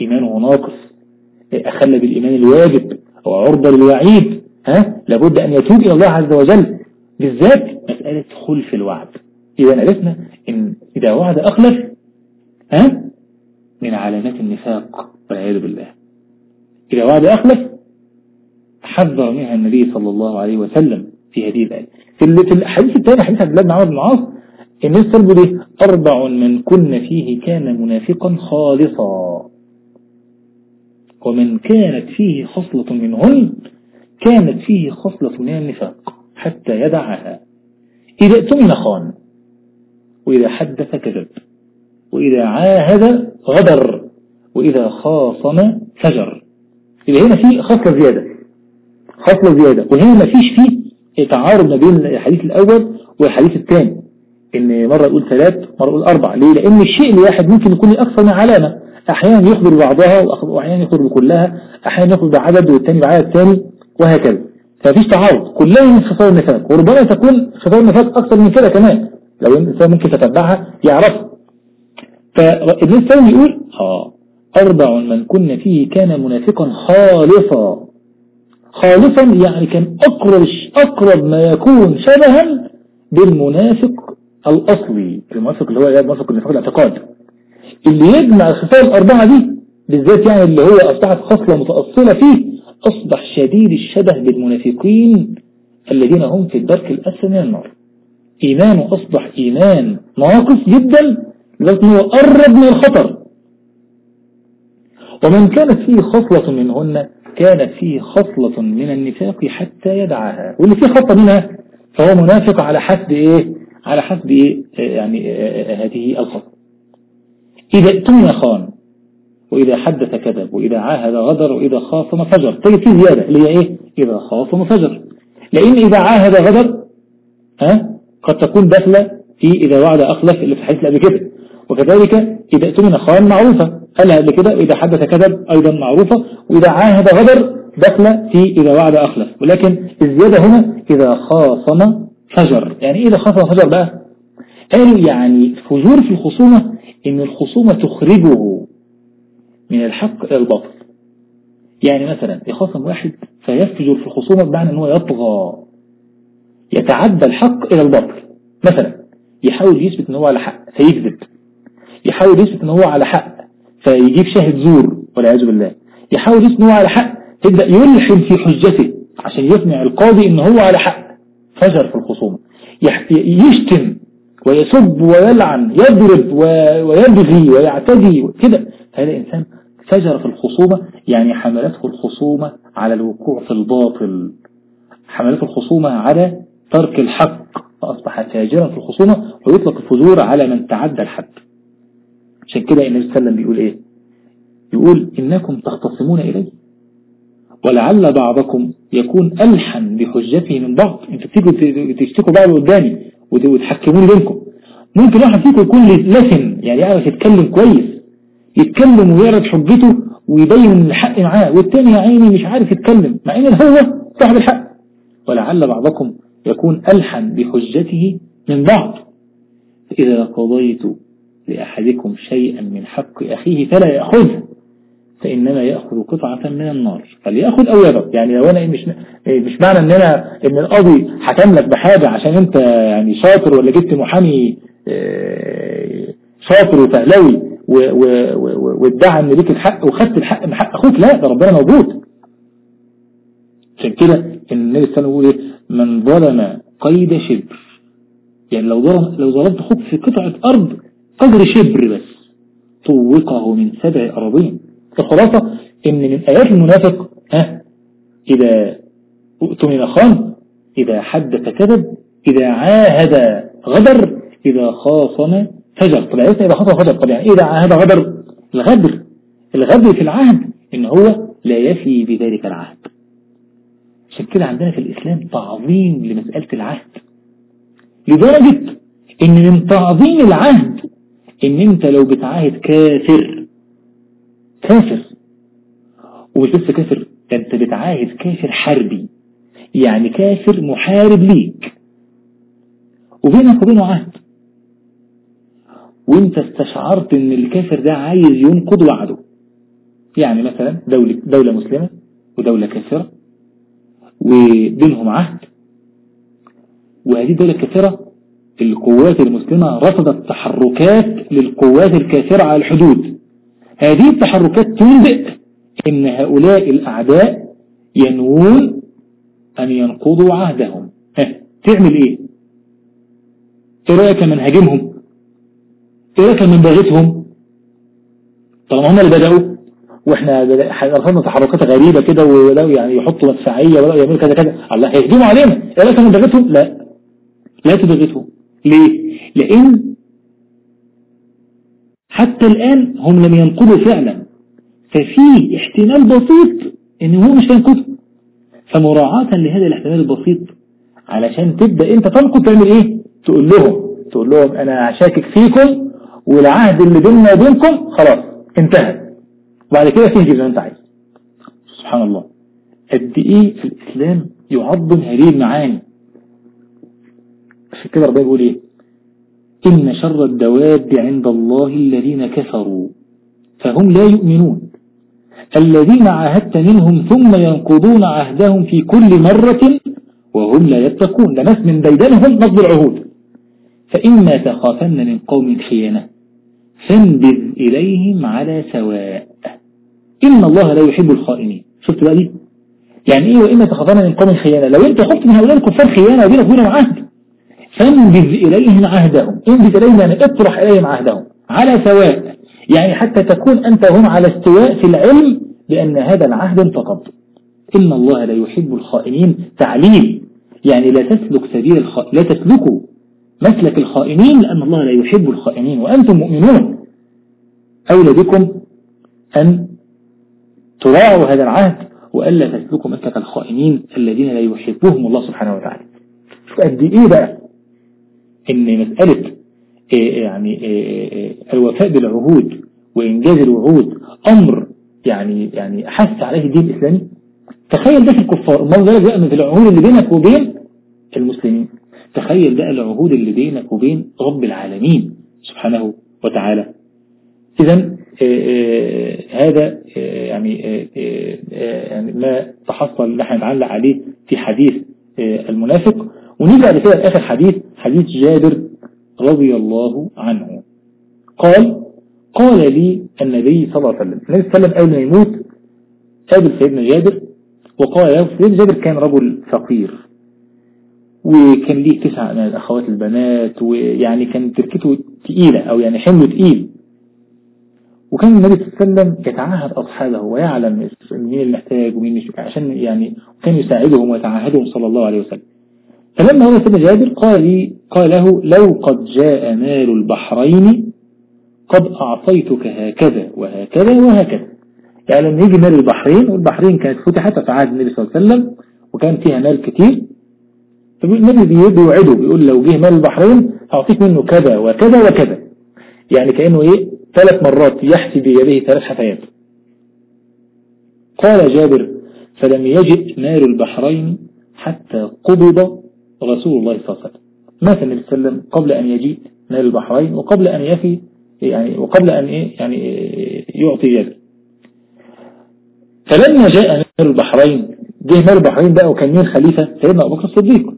Speaker 1: إيمانه ناقص. أخل بالإيمان الواجب أو عرضة للوعيد. ها؟ لابد أن يتوب إلى الله عز وجل. بالذات مسألة خلف الوعد. إذا عرفنا إن إذا وعد أخلف ها؟ من علامات النفاق والعياذ بالله. إذا وعد أخلف حذر منها النبي صلى الله عليه وسلم في هذه الآية. في الحديث الثاني حديث عبد الله بن عمر بن العاص الناس طلبوا دي أربع من كن فيه كان منافقا خالصا. ومن كانت فيه خصلة منهن كانت فيه خصلة من النفاق حتى يدعها. إذا اؤتمن خان وإذا حدث كذب وإذا عاهد غدر وإذا خاصم فجر. إذا هنا في خصلة زيادة. خصلة زيادة. وهنا ما فيش فيه تعارض ما بين الحديث الأول والحديث الثاني. إن مرة يقول ثلاث مرة يقول أربع. ليه؟ لأن الشيء الواحد ممكن يكون أكثر من علامة. أحيانا يخبر بعضها وأحيانا يخبر بكلها أحيانا يخبر بعدد والثاني بعدد ثاني وهكذا. ففيش تعارض. كلها من خصال النفاق. وربما تكون خصال النفاق أكثر من كده كمان. لو الإنسان ممكن تتبعها يعرفها. فابن الثاني يقول آه أربع من كن فيه كان منافقا خالصا. خالصا يعني كان أقرب, أقرب ما يكون شبها بالمنافق الأصلي المنافق اللي هو المنافق النفاق الاعتقاد. اللي يجمع الخصال الأربعة دي بالذات يعني اللي هو أصبحت خصلة متأصلة فيه أصبح شديد الشبه بالمنافقين الذين هم في الدرك الأسفل من النار. إيمانه أصبح إيمان ناقص جدا لذلك هو قرب من الخطر. ومن كانت فيه خصلة منهن كانت فيه خصلة من النفاق حتى يدعها. واللي فيه خصلة منها فهو منافق على حسب إيه؟ على حسب إيه؟ يعني هذه الخصلة. إذا ائتمن خان وإذا حدث كذب وإذا عاهد غدر وإذا خاصم فجر. طيب في زيادة اللي هي إيه؟ إذا خاصم فجر. لأن إذا عاهد غدر ها؟ قد تكون داخلة في إذا وعد أخلف اللي في الحديث قبل كده وكذلك إذا ائتمن خان معروفة. قالها قبل كده إذا حدث كذب أيضا معروفة وإذا عاهد غدر داخلة في إذا وعد أخلف. ولكن الزيادة هنا إذا خاصم فجر. يعني إذا خاصم فجر بقى؟ قالوا يعني فجور في الخصومة إن الخصومة تخرجه من الحق إلى الباطل. يعني مثلا يخاصم واحد فيفجر في الخصومة بمعنى أنه يطغى يتعدى الحق إلى الباطل. مثلا يحاول يثبت أنه على حق فيكذب. يحاول يثبت أنه على حق فيجيب شاهد زور والعياذ بالله. يحاول يثبت أنه على حق يبدأ يلحن في حجته عشان يقنع القاضي أنه هو على حق. فجر في الخصومة. يشتم ويسب ويلعن يضرب ويبغي ويعتدي كده. هذا إنسان فجر في الخصومة يعني حملته الخصومة على الوقوع في الباطل. حملته الخصومة على ترك الحق. فأصبح فاجرا في الخصومة ويطلق الفجور على من تعدى الحد. عشان كده النبي صلى الله عليه وسلم بيقول إيه؟ يقول إنكم تختصمون إلي. ولعل بعضكم يكون ألحن بحجته من بعض. أنتوا بتيجوا تشتكوا بعض قدامي وتحكموني بينكم. ممكن واحد فيكم يكون لسن يعني يعرف يتكلم كويس يتكلم ويعرض حجته ويبين الحق معاه والتاني يا عيني مش عارف يتكلم مع إن هو صاحب الحق. ولعل بعضكم يكون ألحن بحجته من بعض. فإذا قضيت لأحدكم شيئا من حق أخيه فلا يأخذه فإنما يأخذ قطعة من النار. فليأخذ أو يرد يعني لو أنا مش مش معنى إن أنا إن القاضي حكم لك بحاجة عشان أنت يعني شاطر ولا جبت محامي آه، شاطر وفهلوي وادعى إن ليك الحق وخدت الحق من حق أخوك. لا ده ربنا موجود. عشان كده النبي صلى الله عليه وسلم إيه من ظلم قيد شبر. يعني لو ظلم لو ظلمت أخوك في قطعة أرض قدر شبر بس. طوقه من سبع أراضين. الخلاصة إن من آيات المنافق ها إذا أؤتمن خان إذا حدث كذب إذا عاهد غدر إذا خاصم فجر. طب عرفنا إذا خطأ فجر طب يعني ده هذا غدر الغدر. الغدر في العهد إن هو لا يفي بذلك العهد. عشان كده عندنا في الإسلام تعظيم لمسألة العهد. لدرجة إن من تعظيم العهد إن أنت لو بتعاهد كافر كافر. ومش بس كافر ده أنت بتعاهد كافر حربي. يعني كافر محارب ليك. وبينك وبينه عهد. وأنت استشعرت إن الكافر ده عايز ينقض وعده. يعني مثلا دولة, دولة مسلمة ودولة كافرة وبينهم عهد. وهذه الدولة الكافرة القوات المسلمة رصدت تحركات للقوات الكافرة على الحدود. هذه التحركات تنبئ إن هؤلاء الأعداء ينوون أن ينقضوا عهدهم. تعمل إيه؟ إيه رأيك من هاجمهم إيه كان من باغتهم طالما هم اللي بدأوا وإحنا رفضنا تحركات غريبة كده ولو يعني يحطوا مدفعية ولا يعملوا كذا كذا. الله هيهجموا علينا إيه كان من باغتهم لا. لا تبغتهم. ليه؟ لأن حتى الآن هم لم ينقضوا فعلا. ففي احتمال بسيط إن هو مش هينقضوا فمراعاة لهذا الاحتمال البسيط علشان تبدأ أنت تنقض تعمل إيه؟ تقول لهم تقول لهم أنا شاكك فيكم والعهد اللي بيننا وبينكم خلاص انتهى. وبعد كده تهجم زي ما أنت عايز. سبحان الله. قد إيه في الإسلام يعظم هذه المعاني عشان كده ربنا بيقول إيه؟ إن شر الدواب عند الله الذين كفروا فهم لا يؤمنون. الذين عاهدت منهم ثم ينقضون عهدهم في كل مرة وهم لا يتقون. ناس من بيدانهم نقض العهود. فإما تخافن من قوم خيانة فانبذ إليهم على سواء. إن الله لا يحب الخائنين. شفت بقى دي؟ يعني إيه؟ وإما تخافون من قوم خيانة. لو أنت خفت من هؤلاء الكفار خيانة ودينك بينهم عهد. فانبذ إليهم عهدهم. انبذ إليهم يعني اطرح إليهم عهدهم. على سواء. يعني حتى تكون أنت هم على استواء في العلم بأن هذا العهد انتقض إن الله لا يحب الخائنين. تعليل. يعني لا تسلك سبيل الخ... لا تسلكوا مسلك الخائنين لأن الله لا يحب الخائنين. وأنتم مؤمنون. أولى بكم أن تراعوا هذا العهد وألا تسلكوا مسلك الخائنين الذين لا يحبهم الله سبحانه وتعالى. شوف قد إيه بقى؟ إن مسألة إيه يعني إيه إيه الوفاء بالعهود وإنجاز الوعود أمر يعني يعني حث عليه الدين الإسلامي. تخيل ده في الكفار امال ذلك بقى في العهود اللي بينك وبين المسلمين. تخيل بقى العهود اللي بينك وبين رب العالمين سبحانه وتعالى. إذا هذا يعني يعني ما تحصل إحنا نعلق عليه في حديث المنافق. ونيجي بعد كده لآخر حديث حديث جابر رضي الله عنه. قال قال لي النبي صلى الله عليه وسلم النبي صلى الله عليه وسلم قبل ما يموت قابل سيدنا جابر وقال له سيدنا جابر كان رجل فقير وكان ليه تسعة من الأخوات البنات ويعني كان تركته تقيلة أو يعني حمله تقيل. وكان النبي صلى الله عليه وسلم يتعاهد أصحابه ويعلم مين اللي محتاج ومين مش عشان يعني كان يساعدهم ويتعاهدهم صلى الله عليه وسلم. فلما هو سيدنا جابر قال لي قال له لو قد جاء مال البحرين قد أعطيتك هكذا وهكذا وهكذا. يعني لما يجي مال البحرين والبحرين كانت فتحت في عهد النبي صلى الله عليه وسلم وكان فيها مال كتير. فالنبي بيوعده بيقول لو جه مال البحرين هعطيك منه كذا وكذا وكذا. يعني كأنه إيه؟ ثلاث مرات يحسي بيده ثلاث حفايات قال جابر فلم يجئ مال البحرين حتى قبض رسول الله صلى الله عليه وسلم مات النبي صلى الله عليه وسلم قبل أن يجيء مال البحرين وقبل أن يفي يعني وقبل أن إيه يعني يعطي جابر فلما جاء مال البحرين جه مال البحرين بقى وكان مين خليفة سيدنا أبو بكر الصديق.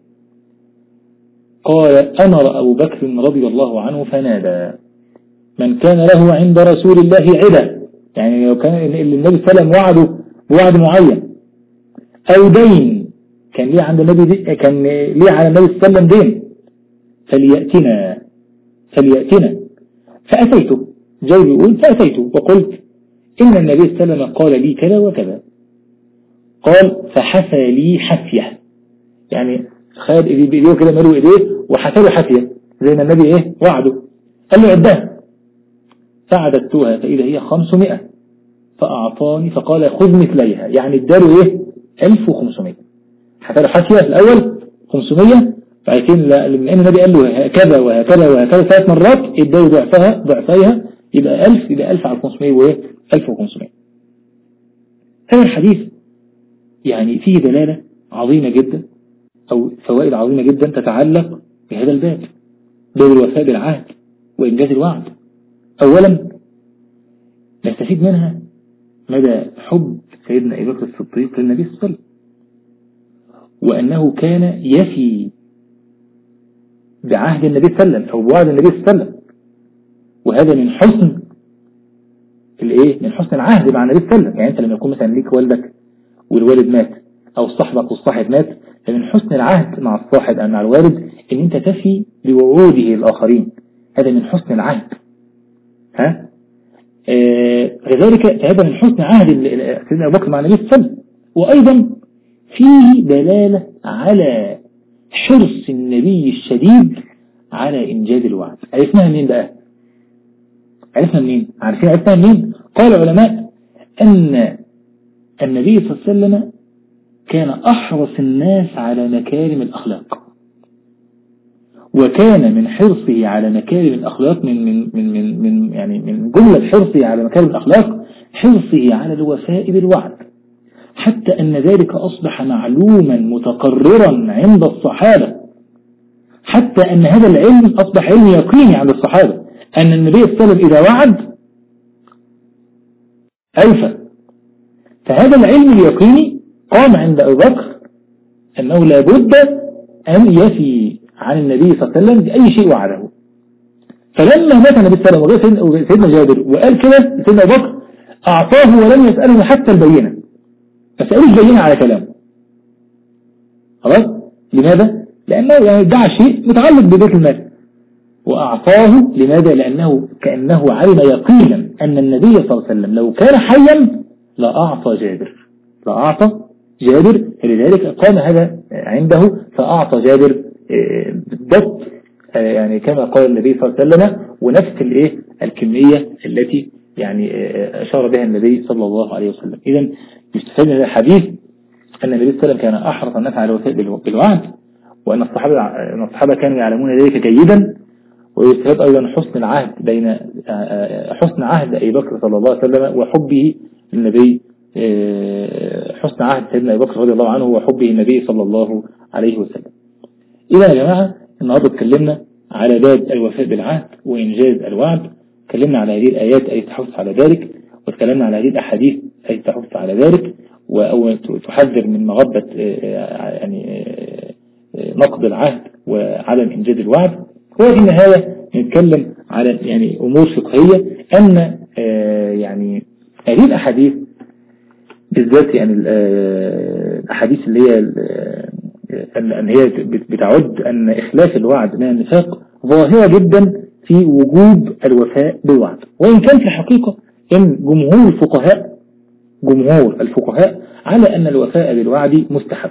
Speaker 1: قال أمر أبو بكر رضي الله عنه فنادى. من كان له عند رسول الله عدة يعني لو كان النبي صلى الله عليه وسلم وعده بوعد معين. أو دين. كان ليه عند النبي دي كان ليه على النبي صلى الله عليه وسلم دين؟ فليأتنا فليأتنا فأتيته جاي بيقول فأتيته وقلت إن النبي صلى الله عليه وسلم قال لي كذا وكذا. قال فحفى لي حفية. يعني خد إيديه كده ملو إيديه وحفى له حفية. زي ما النبي إيه؟ وعده. قال له عدها. فعددتها. فإذا هي 500 فأعطاني فقال خذ مثليها. يعني اداله إيه؟ 1500 حفية في الأول 500 فعايزين لأن النبي قال له هكذا وهكذا وهكذا؟ ثلاث مرات اداله ضعفها ضعفيها يبقى 1000 يبقى 1000 على 500 وايه 1500 هذا الحديث يعني فيه دلالة عظيمة جدا أو فوائد عظيمة جدا تتعلق بهذا الباب باب الوفاء بالعهد وإنجاز الوعد. أولا نستفيد منها مدى حب سيدنا أبي بكر الصديق للنبي صلى الله عليه وسلم. وأنه كان يفي بعهد النبي صلى الله عليه وسلم أو بوعد النبي صلى الله عليه وسلم. وهذا من حسن الإيه؟ من حسن العهد مع النبي صلى الله عليه وسلم. يعني أنت لما يكون مثلا ليك والدك والوالد مات أو صاحبك والصاحب مات فمن حسن العهد مع الصاحب أو مع الوالد إن أنت تفي بوعوده الآخرين. هذا من حسن العهد. ها؟ آه كذلك هذا من حسن عهد سيدنا أبو بكر مع النبي صلى الله عليه وسلم. وأيضا فيه دلالة على حرص النبي الشديد على إنجاز الوعد. عرفناها منين بقى؟ عرفنا منين؟ عارفين عرفناها منين؟ قال العلماء أن النبي صلى الله عليه وسلم كان أحرص الناس على مكارم الأخلاق. وكان من حرصه على مكارم الأخلاق من من من من, من يعني من جملة حرصه على مكارم الأخلاق حرصه على الوفاء بالوعد. حتى أن ذلك أصبح معلوما متقررا عند الصحابة. حتى أن هذا العلم أصبح علم يقيني عند الصحابة. أن النبي وسلم إذا وعد ألفى فهذا العلم اليقيني قام عند أبو بكر أنه لابد أن يفي عن النبي صلى الله عليه وسلم بأي شيء وعده. فلما مات النبي صلى الله عليه وسلم سيدنا جابر وقال كده سيدنا أبو بكر أعطاه ولم يسأله حتى البينة. ما سألوش بينة على كلامه. خلاص؟ لماذا؟ لأنه يعني ادعى شيء متعلق ببيت المال. وأعطاه لماذا؟ لأنه كأنه علم يقينا أن النبي صلى الله عليه وسلم لو كان حيا لأعطى جابر. لأعطى جابر فلذلك قام هذا عنده فأعطى جابر آه، بالضبط آه، يعني كما قال النبي صلى الله عليه وسلم ونفس الإيه؟ الكمية التي يعني آه، أشار بها النبي صلى الله عليه وسلم. إذا يستفاد من الحديث أن النبي صلى الله عليه وسلم كان أحرص الناس على الوفاء بالوعد وأن الصحابة, أن الصحابة كانوا يعلمون ذلك جيدا ويستفاد أيضا حسن العهد بين حسن عهد أبي بكر صلى الله عليه وسلم وحبه للنبي حسن عهد سيدنا أبي بكر رضي الله عنه وحبه النبي صلى الله عليه وسلم. إذا يا جماعة النهاردة اتكلمنا على باب الوفاء بالعهد وإنجاز الوعد اتكلمنا على هذه الآيات أي تحث على ذلك واتكلمنا على هذه الأحاديث أي تحث على ذلك أو تحذر من مغبة يعني نقض العهد وعدم إنجاز الوعد. وفي النهاية نتكلم على يعني أمور فقهية. أن يعني هذه الأحاديث بالذات يعني الأحاديث اللي هي أن هي بتعد أن إخلاف الوعد من النفاق ظاهرة جدا في وجوب الوفاء بالوعد. وإن كان في الحقيقة إن جمهور الفقهاء جمهور الفقهاء على أن الوفاء بالوعد مستحب.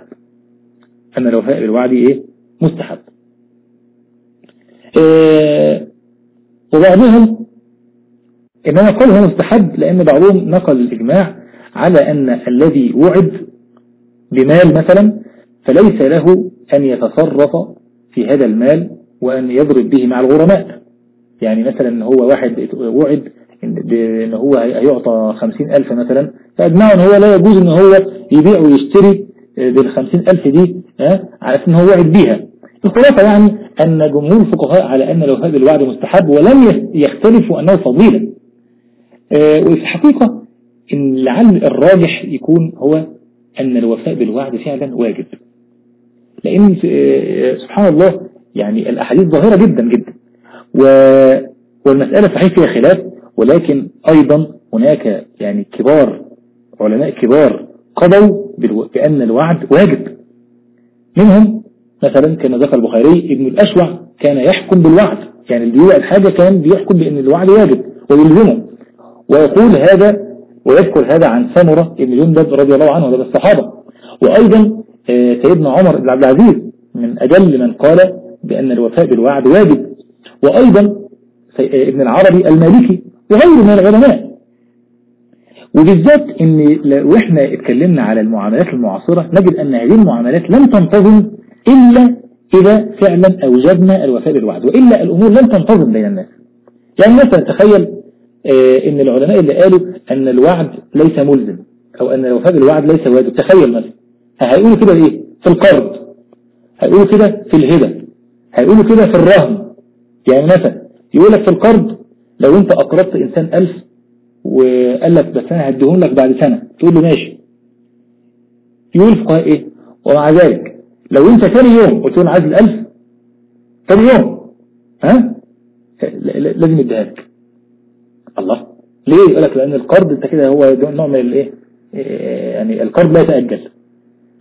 Speaker 1: أن الوفاء بالوعد إيه؟ مستحب. إيه وبعضهم إنما قال هو مستحب لأن بعضهم نقل الإجماع على أن الذي وعد بمال مثلا فليس له أن يتصرف في هذا المال وأن يضرب به مع الغرماء. يعني مثلا هو واحد وعد ان هو هيعطى خمسين ألف مثلا. فأجمعوا ان هو لا يجوز إن هو يبيع ويشتري بالخمسين ألف دي على أن هو وعد بيها. الخلاصة يعني أن جمهور الفقهاء على أن لو هذا الوعد مستحب ولم يختلفوا أنه فضيلة آه، وفي الحقيقة إن لعل الراجح يكون هو أن الوفاء بالوعد فعلا واجب. لأن آه، سبحان الله يعني الأحاديث ظاهرة جدا جدا. والمسألة صحيح فيها خلاف ولكن أيضا هناك يعني كبار علماء كبار قضوا بأن الوعد واجب. منهم مثلا كما ذكر البخاري ابن الأشوع كان يحكم بالوعد. يعني اللي يوعد حاجة كان بيحكم بأن الوعد واجب ويلزمه. ويقول هذا ويذكر هذا عن سمرة ابن جندب رضي الله عنه وهذا الصحابة. وأيضا آه، سيدنا عمر بن عبد العزيز من أجل من قال بأن الوفاء بالوعد واجب. وأيضا آه، ابن العربي المالكي وغيره من العلماء. وبالذات إن لو إحنا اتكلمنا على المعاملات المعاصرة نجد أن هذه المعاملات لم تنتظم إلا إذا فعلا اوجدنا الوفاء بالوعد وإلا الأمور لم تنتظم بين الناس. يعني مثلا تخيل آه إن العلماء اللي قالوا أن الوعد ليس ملزم أو أن الوفاء بالوعد ليس واجب. تخيل مثلا هيقولوا كده إيه في القرض. هيقولوا كده في الهبة. هيقولوا كده في الرهن. يعني مثلا يقول لك في القرض لو انت اقرضت انسان ألف وقال لك بس أنا هديهم لك بعد سنة تقول له ماشي. يقول الفقهاء إيه؟ ومع ذلك لو انت ثاني يوم قلت له عايز الألف ثاني يوم ها؟ لازم يديها لك. الله. ليه؟ يقول لك لأن القرض انت كده هو نوع من الايه يعني القرض لا يتأجل.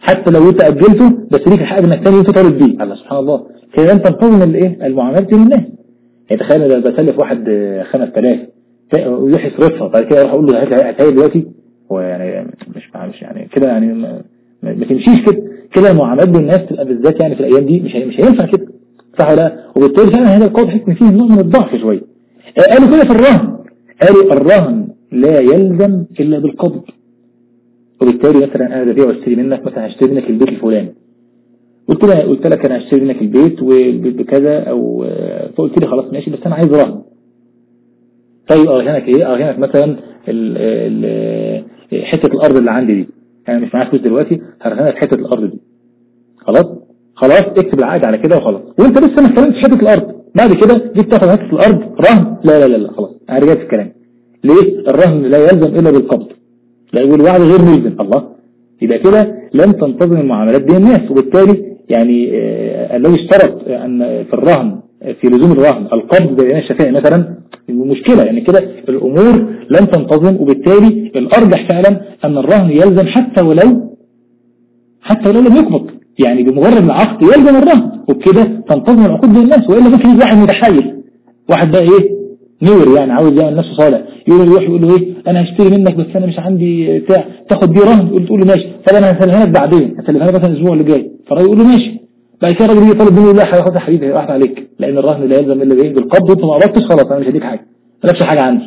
Speaker 1: حتى لو انت أجلته بس ليك الحق إنك ثاني يوم تطالب بيه. الله سبحان الله. كده انت تنتظم الايه المعاملات دي للناس يعني تخيل لو بسلف واحد 5000 ويروح يصرفها بعد كده أروح أقول له هات لي دلوقتي. هو يعني مش مش يعني كده يعني ما, تمشيش كده. كده المعاملات بالناس تبقى بالذات يعني في الأيام دي مش مش هينفع كده. صح ولا وبالتالي فعلا هذا القول حكم فيه نوع من الضعف شوية. آه، قالوا كده في الرهن. قالوا الرهن لا يلزم إلا بالقبض. وبالتالي مثلا أنا ببيع وأشتري منك مثلا هشتري منك البيت الفلاني. قلت لها قلت لك أنا هشتري منك البيت وبكذا أو فقلت لي خلاص ماشي بس أنا عايز رهن. طيب أرهنك إيه؟ أرهنك مثلا ال ال حتة الأرض اللي عندي دي. أنا مش معايا فلوس دلوقتي هرهنك حتة الأرض دي. خلاص؟ خلاص اكتب العقد على كده وخلاص. وأنت لسه ما استلمتش حتة الأرض. بعد كده جيت تاخد حتة الأرض رهن. لا لا لا لا خلاص. أنا رجعت في الكلام. ليه؟ الرهن لا يلزم إلا بالقبض. لا والوعد غير ملزم. الله. يبقى كده لم تنتظم المعاملات بين الناس. وبالتالي يعني آه الذي اشترط أن في الرهن في لزوم الرهن القبض بين الشافعي مثلا مشكلة. يعني كده الأمور لم تنتظم وبالتالي الأرجح فعلا أن الرهن يلزم حتى ولو حتى ولو لم يقبض. يعني بمجرد العقد يلزم الرهن وبكده تنتظم العقود بين الناس وإلا ممكن يجي واحد متحيل واحد بقى إيه؟ نور يعني عاوز يعمل نفسه صالح. يقول يروح يقول له إيه؟ أنا هشتري منك بس أنا مش عندي بتاع. تاخد دي رهن تقول له ماشي. طب أنا هسلمها لك بعدين. هسلمها لك مثلا الأسبوع اللي جاي. فالراجل يقول له ماشي. بعد كده الراجل يجي طالب منه لا هياخدها حبيبي واحد عليك. لأن الرهن لا يلزم إلا بايه بالقبض وأنت ما قبضتش خلاص أنا مش هديك حاجة. مالكش حاجة عندي.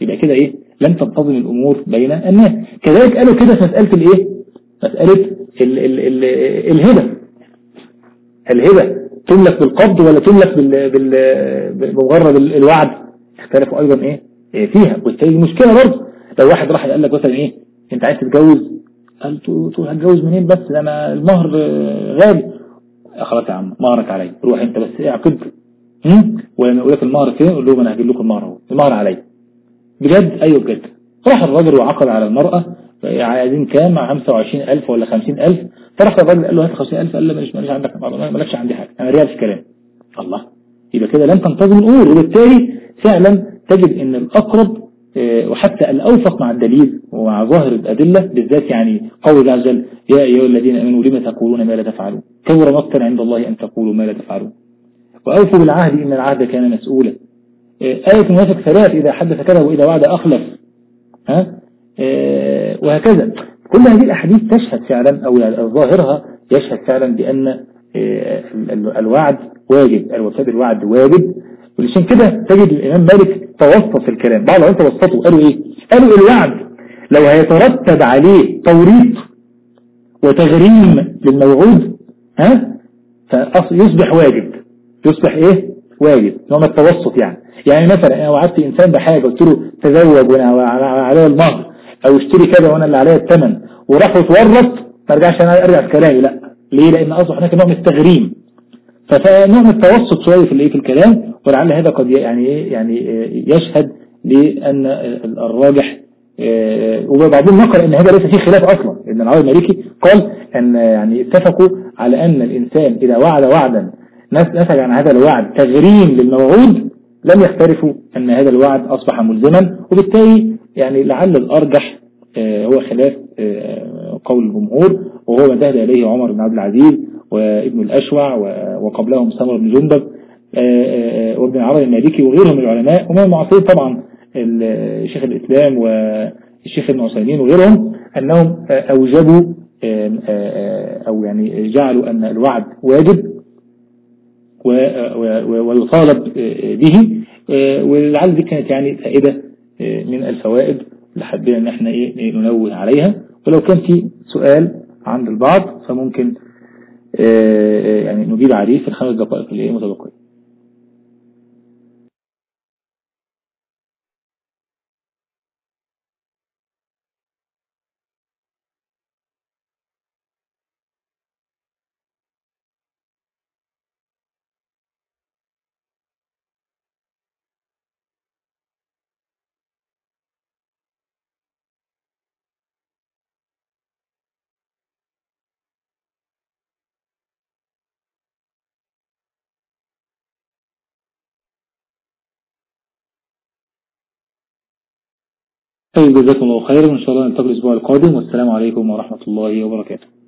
Speaker 1: يبقى كده إيه؟ لم تنتظم الأمور بين الناس. كذلك قالوا كده في مسألة الإيه؟ مسألة ال ال ال الهبة. الهبة. تملك بالقبض ولا تملك بمجرد الوعد. اختلفوا أيضا إيه, فيها. وبالتالي المشكلة برضه. لو واحد راح قال لك مثلا إيه أنت عايز تتجوز؟ قال تقول هتجوز منين بس؟ ده أنا المهر غالي. خلاص يا عم مهرك عليا روح أنت بس اعقد ولما يقول لك المهر فين؟ قول لهم أنا هجيب لكم المهر أهو. المهر عليا بجد؟ أيوه بجد. راح الراجل وعقد على المرأة عايزين كام؟ 25000 ولا 50000 فرح الراجل قال له هات 50000 قال له ماليش عندك مالكش عندي حاجة. أنا ريال في كلام الله. يبقى كده لم تنتظم الأمور وبالتالي فعلا تجد إن الأقرب وحتى الأوفق مع الدليل ومع ظاهر الأدلة بالذات يعني قول عز وجل يا أيها الذين أمنوا لما تقولون ما لا تفعلون؟ كبر مقتا عند الله أن تقولوا ما لا تفعلون. وأوفوا بالعهد إن العهد كان مسؤولا. آية المنافق ثلاث إذا حدث كذا وإذا وعد أخلف. ها؟ وهكذا. كل هذه الأحاديث تشهد فعلا أو ظاهرها يشهد فعلا بأن الوعد واجب الوفاء بالوعد واجب. ولشان كده تجد الإمام مالك توسط الكلام. بعض العلماء توسطوا قالوا إيه؟ قالوا الوعد لو هيترتب عليه توريط وتغريم للموعود ها؟ فيصبح واجب. يصبح إيه؟ واجب. نوع من التوسط يعني. يعني مثلا أنا وعدت انسان بحاجة قلت له تزوج وأنا عليا المهر أو اشتري كذا وأنا اللي عليا الثمن وراح اتورط ما ارجعش أنا أرجع في كلامي لأ. ليه؟ لأن اصبح هناك نوع من التغريم. فنوع من التوسط شوية في في الكلام ولعل هذا قد يعني إيه يعني يشهد لأن الراجح وبعضهم نقل إن هذا ليس فيه خلاف أصلا. ان العرب المالكي قال إن يعني اتفقوا على أن الإنسان إذا وعد وعدا نسج عن هذا الوعد تغريم للموعود لم يختلفوا أن هذا الوعد أصبح ملزما وبالتالي يعني لعل الأرجح هو خلاف قول الجمهور وهو ما ذهب إليه عمر بن عبد العزيز وابن الأشوع وقبلهم سمر بن جندب وابن عربي المالكي وغيرهم من العلماء ومن المعاصرين طبعا شيخ الإسلام والشيخ ابن عثيمين وغيرهم أنهم أوجبوا أو يعني جعلوا أن الوعد واجب ويطالب به ولعل دي كانت يعني فائدة من الفوائد اللي حبينا إن إحنا إيه ننوه عليها. ولو كان في سؤال عند البعض فممكن يعني نجيب عليه في الخمس دقائق اللي هي طيب جزاكم الله خيرا. وإن شاء الله نلتقي الأسبوع القادم. والسلام عليكم ورحمة الله وبركاته.